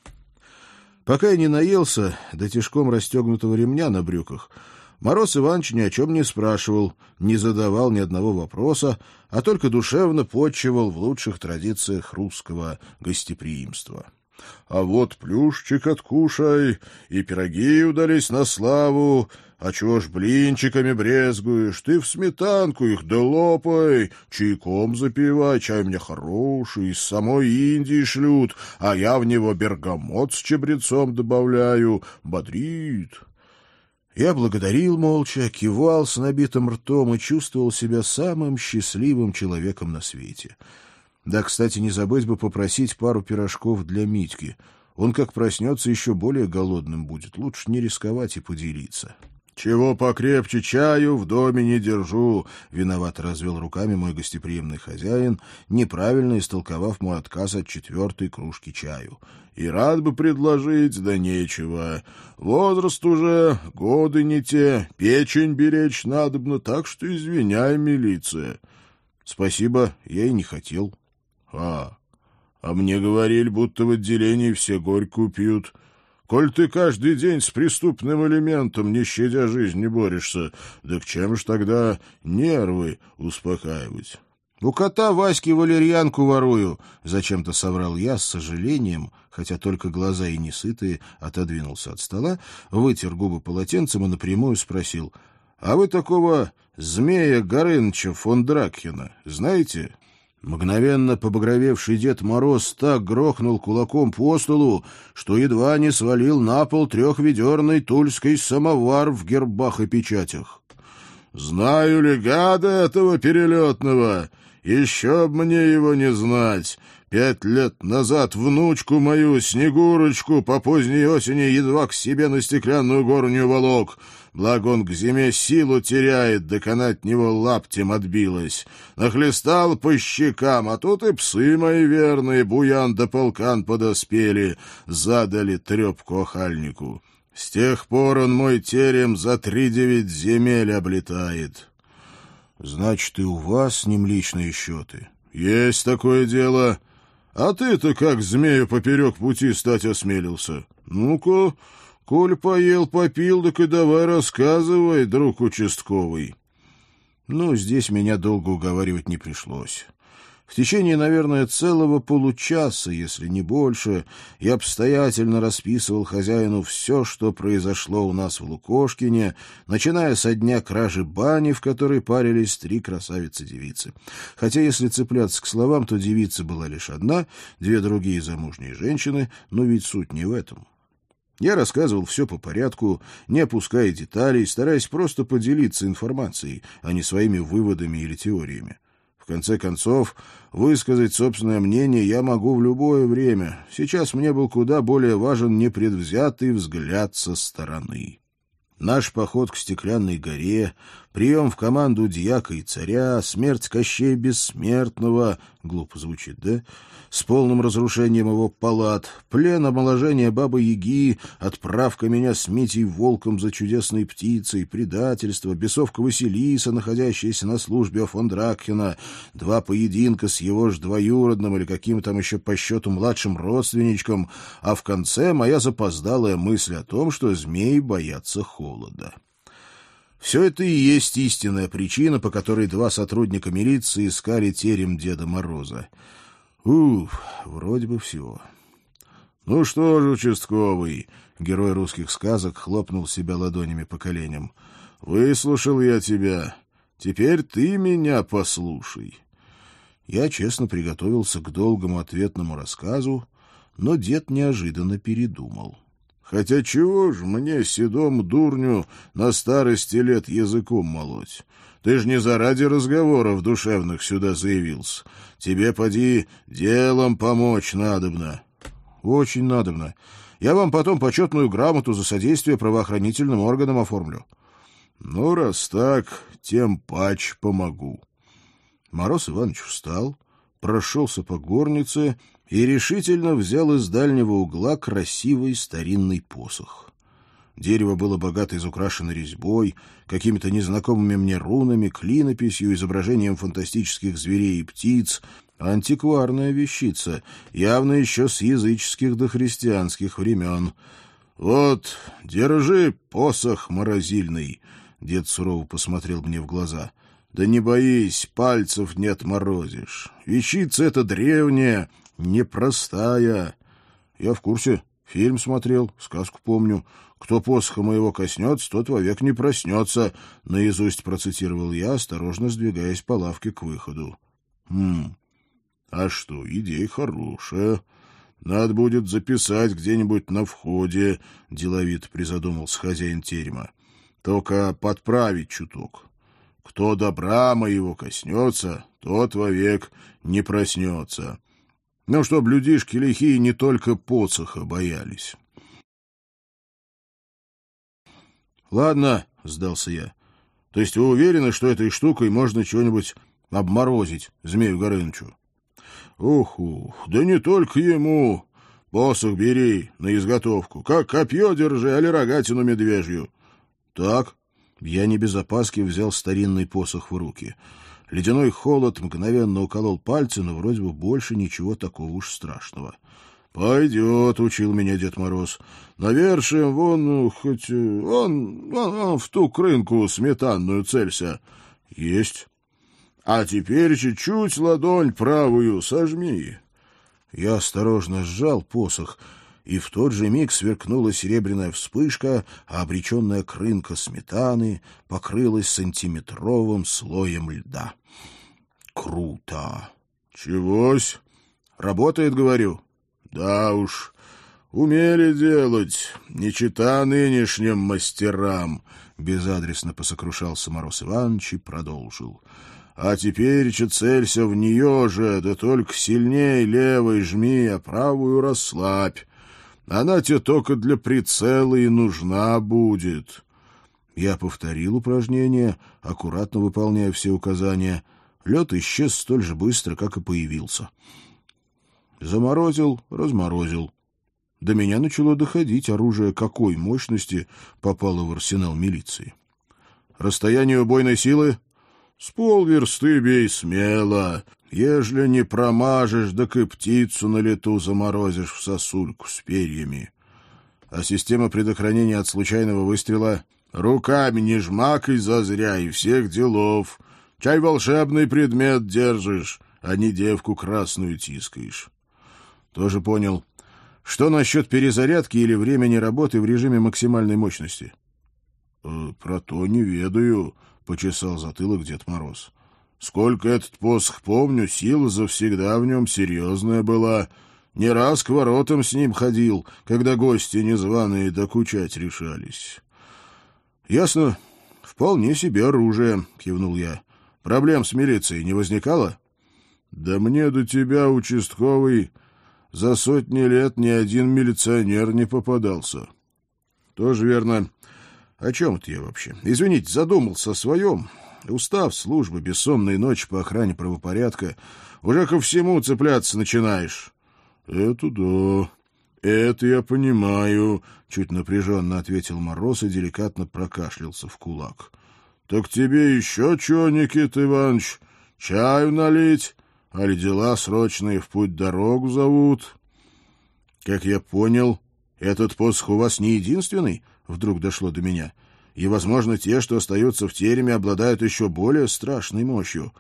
Пока я не наелся до тяжком расстегнутого ремня на брюках — Мороз Иванович ни о чем не спрашивал, не задавал ни одного вопроса, а только душевно подчивал в лучших традициях русского гостеприимства. А вот плюшчик откушай, и пироги удались на славу, а чего ж блинчиками брезгуешь? Ты в сметанку их долопай, чайком запивай, чай мне хороший, из самой Индии шлют, а я в него бергамот с чабрецом добавляю, бодрит. Я благодарил молча, кивал с набитым ртом и чувствовал себя самым счастливым человеком на свете. Да, кстати, не забыть бы попросить пару пирожков для Митьки. Он, как проснется, еще более голодным будет. Лучше не рисковать и поделиться. «Чего покрепче чаю в доме не держу», — виновато развел руками мой гостеприимный хозяин, неправильно истолковав мой отказ от четвертой кружки чаю. «И рад бы предложить, да нечего. Возраст уже, годы не те, печень беречь надобно, так что извиняй, милиция». «Спасибо, я и не хотел». «А, а мне говорили, будто в отделении все горькую пьют». Коль ты каждый день с преступным элементом, не щадя жизни, борешься, да к чем ж тогда нервы успокаивать? — У кота Васьки валерьянку ворую, — зачем-то соврал я с сожалением, хотя только глаза и не сытые, отодвинулся от стола, вытер губы полотенцем и напрямую спросил, — А вы такого змея Горыныча фон Дракхена знаете? Мгновенно побагровевший Дед Мороз так грохнул кулаком по столу, что едва не свалил на пол трехведерный тульский самовар в гербах и печатях. «Знаю ли гада этого перелетного? Еще б мне его не знать!» Пять лет назад внучку мою, Снегурочку, по поздней осени едва к себе на стеклянную горню волок. Благо он к зиме силу теряет, да от него лаптем отбилась. Нахлестал по щекам, а тут и псы мои верные, буян да полкан подоспели, задали трепку охальнику. С тех пор он мой терем за три девять земель облетает. Значит, и у вас с ним личные счеты? Есть такое дело. А ты-то как змею поперек пути стать осмелился? Ну-ка, коль поел, попил, так и давай рассказывай, друг участковый. Ну, здесь меня долго уговаривать не пришлось. В течение, наверное, целого получаса, если не больше, я обстоятельно расписывал хозяину все, что произошло у нас в Лукошкине, начиная со дня кражи бани, в которой парились три красавицы-девицы. Хотя, если цепляться к словам, то девица была лишь одна, две другие замужние женщины, но ведь суть не в этом. Я рассказывал все по порядку, не опуская деталей, стараясь просто поделиться информацией, а не своими выводами или теориями конце концов, высказать собственное мнение я могу в любое время. Сейчас мне был куда более важен непредвзятый взгляд со стороны. Наш поход к Стеклянной горе, прием в команду дьяка и царя, смерть Кощей Бессмертного, глупо звучит, да, с полным разрушением его палат, плен омоложения Бабы-Яги, отправка меня с Митей Волком за чудесной птицей, предательство, бесовка Василиса, находящаяся на службе фон Дракхена, два поединка с его ж двоюродным или каким там еще по счету младшим родственничком, а в конце моя запоздалая мысль о том, что змеи боятся холода. Все это и есть истинная причина, по которой два сотрудника милиции искали терем Деда Мороза. Уф, вроде бы все. Ну что же, участковый, герой русских сказок хлопнул себя ладонями по коленям. Выслушал я тебя. Теперь ты меня послушай. Я честно приготовился к долгому ответному рассказу, но дед неожиданно передумал. Хотя чего ж мне, седому дурню, на старости лет языком молоть? Ты ж не заради разговоров душевных сюда заявился. Тебе, поди, делом помочь надобно. Очень надобно. Я вам потом почетную грамоту за содействие правоохранительным органам оформлю. Ну, раз так, тем пач помогу. Мороз Иванович встал, прошелся по горнице и решительно взял из дальнего угла красивый старинный посох. Дерево было богато изукрашено резьбой, какими-то незнакомыми мне рунами, клинописью, изображением фантастических зверей и птиц, антикварная вещица, явно еще с языческих до христианских времен. «Вот, держи посох морозильный», — дед сурово посмотрел мне в глаза. «Да не боись, пальцев не отморозишь. Вещица эта древняя, непростая». «Я в курсе. Фильм смотрел, сказку помню. «Кто посоха моего коснется, тот вовек не проснется», — наизусть процитировал я, осторожно сдвигаясь по лавке к выходу. «Хм, а что, идея хорошая. Надо будет записать где-нибудь на входе», — деловито призадумался хозяин терема. только подправить чуток. Кто добра моего коснется, тот вовек не проснется. Ну, чтоб людишки лихие не только посоха боялись. — Ладно, — сдался я. — То есть вы уверены, что этой штукой можно чего-нибудь обморозить Змею Горынычу? — Ух, ух, да не только ему. Посох бери на изготовку. Как копье держи, али рогатину медвежью. — Так. Я не без опаски взял старинный посох в руки. Ледяной холод мгновенно уколол пальцы, но вроде бы больше ничего такого уж страшного. — Пойдет, — учил меня Дед Мороз. — Навершием вон, ну, хоть... Э, вон, вон, вон в ту крынку сметанную целься. — Есть. — А теперь чуть-чуть ладонь правую сожми. Я осторожно сжал посох, и в тот же миг сверкнула серебряная вспышка, а обреченная крынка сметаны покрылась сантиметровым слоем льда. Круто! Чегось? Работает, говорю? Да уж, умели делать, не чита нынешним мастерам, безадресно посокрушался Мороз Иванович и продолжил. А теперь целься в нее же, да только сильней левой жми, а правую расслабь. Она тебе только для прицела и нужна будет. Я повторил упражнение, аккуратно выполняя все указания. Лед исчез столь же быстро, как и появился. Заморозил, разморозил. До меня начало доходить оружие какой мощности попало в арсенал милиции. Расстояние убойной силы с полверсты бей смело. Ежели не промажешь, да и птицу на лету заморозишь в сосульку с перьями. А система предохранения от случайного выстрела руками не жмакай зазря и всех делов. Чай волшебный предмет держишь, а не девку красную тискаешь. Тоже понял. Что насчет перезарядки или времени работы в режиме максимальной мощности? Э, — Про то не ведаю, почесал затылок Дед Мороз. Сколько этот посох помню, сила завсегда в нем серьезная была. Не раз к воротам с ним ходил, когда гости незваные докучать решались. — Ясно. Вполне себе оружие, — кивнул я. — Проблем с милицией не возникало? — Да мне до тебя, участковый, за сотни лет ни один милиционер не попадался. — Тоже верно. О чем это я вообще? Извините, задумался о своем. Устав службы, бессонные ночи по охране правопорядка. Уже ко всему цепляться начинаешь. — Это да, это я понимаю, — чуть напряженно ответил Мороз и деликатно прокашлялся в кулак. — Так тебе еще что, Никита Иванович, чаю налить? Али дела срочные в путь дорогу зовут? — Как я понял, этот посох у вас не единственный? — вдруг дошло до меня. И, возможно, те, что остаются в тереме, обладают еще более страшной мощью.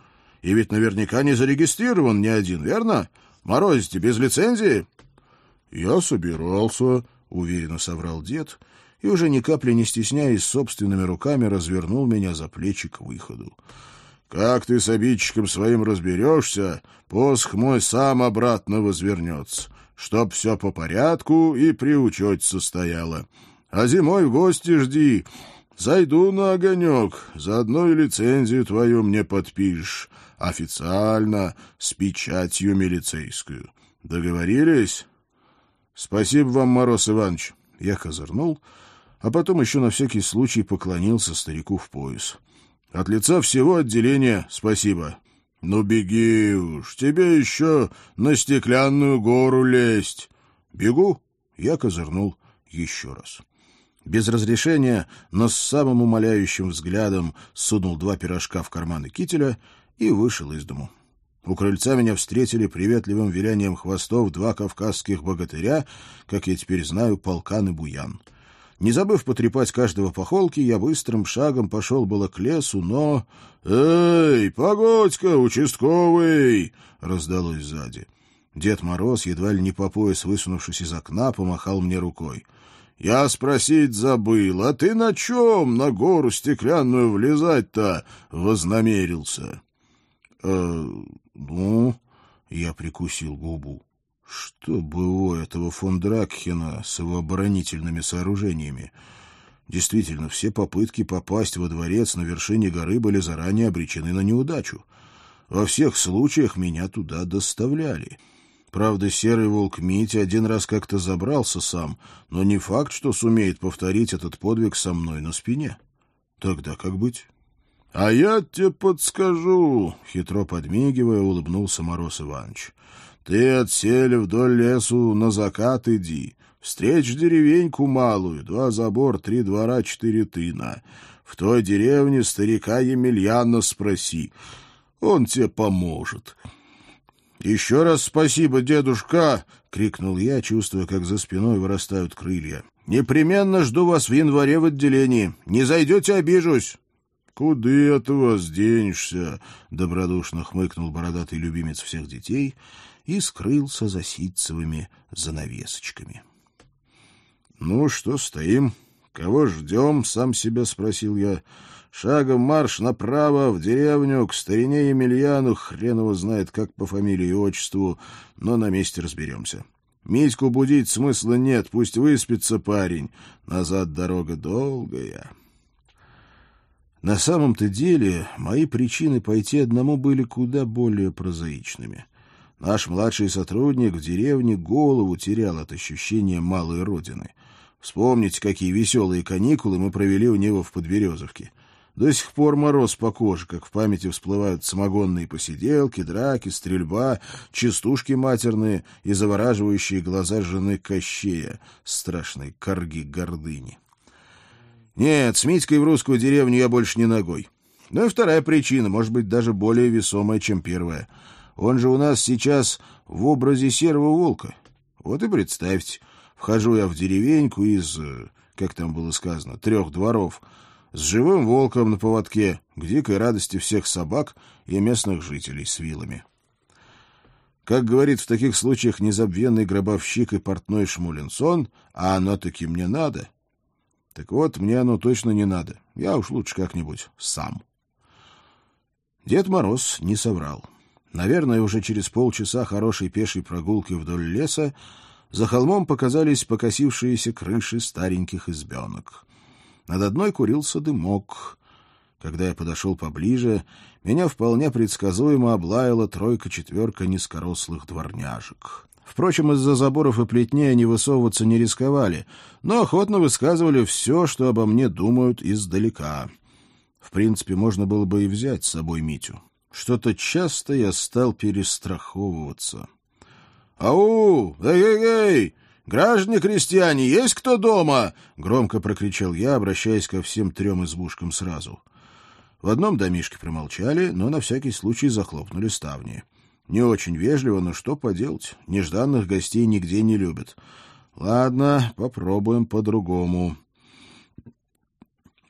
И ведь наверняка не зарегистрирован ни один, верно? Морозите без лицензии? — Я собирался, — уверенно соврал дед, и уже ни капли не стесняясь, собственными руками развернул меня за плечи к выходу. — Как ты с обидчиком своим разберешься, посох мой сам обратно возвернется, чтоб все по порядку и при учете состояло. А зимой в гости жди. Зайду на огонек, заодно и лицензию твою мне подпишешь. Официально, с печатью милицейскую. Договорились? Спасибо вам, Мороз Иванович. Я козырнул, а потом еще на всякий случай поклонился старику в пояс. От лица всего отделения спасибо. Ну, беги уж, тебе еще на стеклянную гору лезть. Бегу? Я козырнул еще раз без разрешения, но с самым умоляющим взглядом сунул два пирожка в карманы кителя и вышел из дому. У крыльца меня встретили приветливым вилянием хвостов два кавказских богатыря, как я теперь знаю, полкан и буян. Не забыв потрепать каждого по холке, я быстрым шагом пошел было к лесу, но... «Эй, погодь-ка, участковый!» — раздалось сзади. Дед Мороз, едва ли не по пояс высунувшись из окна, помахал мне рукой — я спросить забыл, а ты на чем на гору стеклянную влезать-то вознамерился? Э, ну, я прикусил губу. Что было этого фон Дракхена с его оборонительными сооружениями? Действительно, все попытки попасть во дворец на вершине горы были заранее обречены на неудачу. Во всех случаях меня туда доставляли. Правда, серый волк Митя один раз как-то забрался сам, но не факт, что сумеет повторить этот подвиг со мной на спине. Тогда как быть? — А я тебе подскажу, — хитро подмигивая, улыбнулся Мороз Иванович. — Ты отсели вдоль лесу на закат иди. Встреч деревеньку малую, два забор, три двора, четыре тына. В той деревне старика Емельяна спроси. Он тебе поможет. — Еще раз спасибо, дедушка! — крикнул я, чувствуя, как за спиной вырастают крылья. — Непременно жду вас в январе в отделении. Не зайдете — обижусь. — Куды от вас денешься? — добродушно хмыкнул бородатый любимец всех детей и скрылся за ситцевыми занавесочками. — Ну что, стоим? Кого ждем? — сам себя спросил я. Шагом марш направо, в деревню, к старине Емельяну, хрен его знает, как по фамилии и отчеству, но на месте разберемся. Митьку будить смысла нет, пусть выспится парень. Назад дорога долгая. На самом-то деле мои причины пойти одному были куда более прозаичными. Наш младший сотрудник в деревне голову терял от ощущения малой родины. Вспомните, какие веселые каникулы мы провели у него в Подберезовке. До сих пор мороз по коже, как в памяти всплывают самогонные посиделки, драки, стрельба, частушки матерные и завораживающие глаза жены Кощея, страшной корги гордыни. Нет, с Митькой в русскую деревню я больше не ногой. Ну и вторая причина, может быть, даже более весомая, чем первая. Он же у нас сейчас в образе серого волка. Вот и представьте, вхожу я в деревеньку из, э, как там было сказано, трех дворов — с живым волком на поводке, к дикой радости всех собак и местных жителей с вилами. Как говорит в таких случаях незабвенный гробовщик и портной Шмулинсон, а оно таки мне надо. Так вот, мне оно точно не надо. Я уж лучше как-нибудь сам. Дед Мороз не соврал. Наверное, уже через полчаса хорошей пешей прогулки вдоль леса за холмом показались покосившиеся крыши стареньких избенок. Над одной курился дымок. Когда я подошел поближе, меня вполне предсказуемо облаяла тройка-четверка низкорослых дворняжек. Впрочем, из-за заборов и плетней они высовываться не рисковали, но охотно высказывали все, что обо мне думают издалека. В принципе, можно было бы и взять с собой Митю. Что-то часто я стал перестраховываться. «Ау! Эй-эй-эй! «Граждане крестьяне, есть кто дома?» — громко прокричал я, обращаясь ко всем трем избушкам сразу. В одном домишке промолчали, но на всякий случай захлопнули ставни. Не очень вежливо, но что поделать, нежданных гостей нигде не любят. Ладно, попробуем по-другому.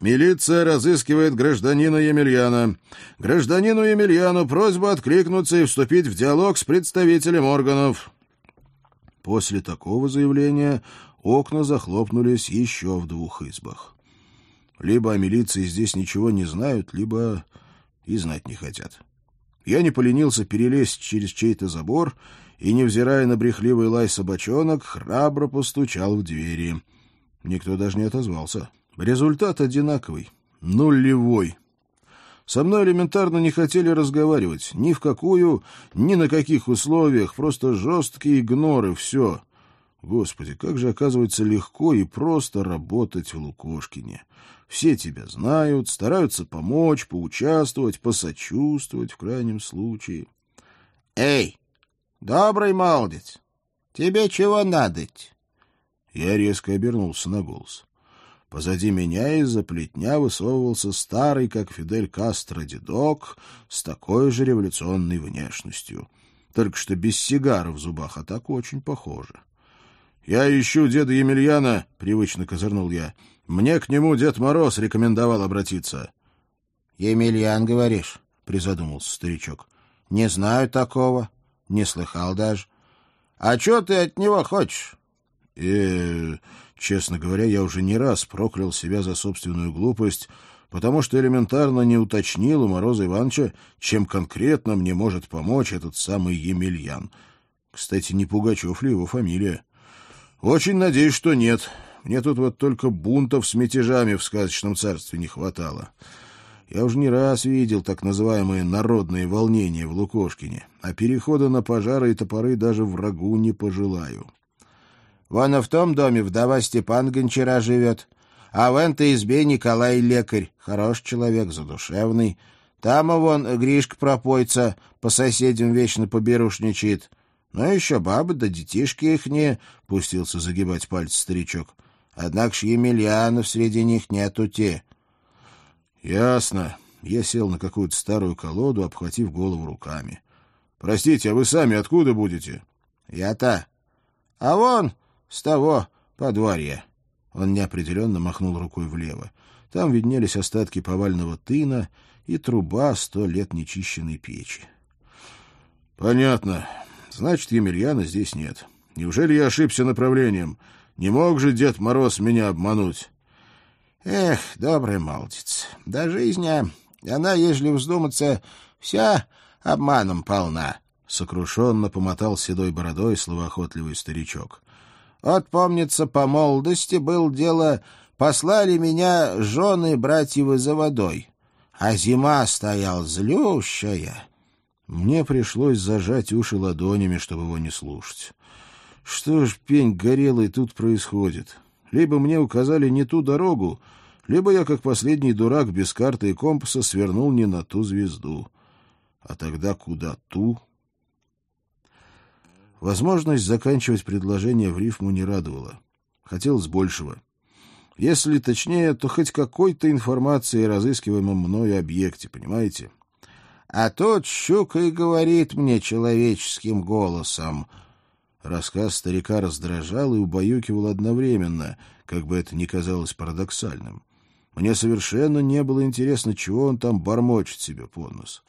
Милиция разыскивает гражданина Емельяна. Гражданину Емельяну просьба откликнуться и вступить в диалог с представителем органов. После такого заявления окна захлопнулись еще в двух избах. Либо о милиции здесь ничего не знают, либо и знать не хотят. Я не поленился перелезть через чей-то забор и, невзирая на брехливый лай собачонок, храбро постучал в двери. Никто даже не отозвался. Результат одинаковый — нулевой. Со мной элементарно не хотели разговаривать. Ни в какую, ни на каких условиях. Просто жесткие игноры, все. Господи, как же, оказывается, легко и просто работать в Лукошкине. Все тебя знают, стараются помочь, поучаствовать, посочувствовать в крайнем случае. — Эй, добрый молодец, тебе чего надо Я резко обернулся на голос. Позади меня из-за плетня высовывался старый, как Фидель Кастро, дедок с такой же революционной внешностью. Только что без сигара в зубах, а так очень похоже. «Я ищу деда Емельяна», — привычно козырнул я. «Мне к нему Дед Мороз рекомендовал обратиться». «Емельян, говоришь?» — призадумался старичок. «Не знаю такого. Не слыхал даже. А что ты от него хочешь?» «Э-э...» Честно говоря, я уже не раз проклял себя за собственную глупость, потому что элементарно не уточнил у Мороза Ивановича, чем конкретно мне может помочь этот самый Емельян. Кстати, не Пугачев ли его фамилия? Очень надеюсь, что нет. Мне тут вот только бунтов с мятежами в сказочном царстве не хватало. Я уже не раз видел так называемые народные волнения в Лукошкине, а перехода на пожары и топоры даже врагу не пожелаю. Вон в том доме вдова Степан Гончара живет, а в этой избе Николай лекарь, хороший человек, задушевный. Там, вон, Гришка пропойца, по соседям вечно поберушничает. Ну, еще бабы да детишки их не... — пустился загибать пальцы старичок. Однако ж Емельянов среди них нету те. — Ясно. Я сел на какую-то старую колоду, обхватив голову руками. — Простите, а вы сами откуда будете? — Я-то. А вон с того подворья. Он неопределенно махнул рукой влево. Там виднелись остатки повального тына и труба сто лет нечищенной печи. — Понятно. Значит, Емельяна здесь нет. Неужели я ошибся направлением? Не мог же Дед Мороз меня обмануть? Эх, добрый молодец, да жизнь, она, ежели вздуматься, вся обманом полна. Сокрушенно помотал седой бородой словоохотливый старичок. Вот, помнится, по молодости был дело, послали меня жены братьевы за водой, а зима стоял злющая. Мне пришлось зажать уши ладонями, чтобы его не слушать. Что ж, пень горелый, тут происходит? Либо мне указали не ту дорогу, либо я, как последний дурак без карты и компаса, свернул не на ту звезду. А тогда куда ту? Возможность заканчивать предложение в рифму не радовала. Хотелось большего. Если точнее, то хоть какой-то информации о разыскиваемом мною объекте, понимаете? А тот щука и говорит мне человеческим голосом. Рассказ старика раздражал и убаюкивал одновременно, как бы это ни казалось парадоксальным. Мне совершенно не было интересно, чего он там бормочет себе под нос. —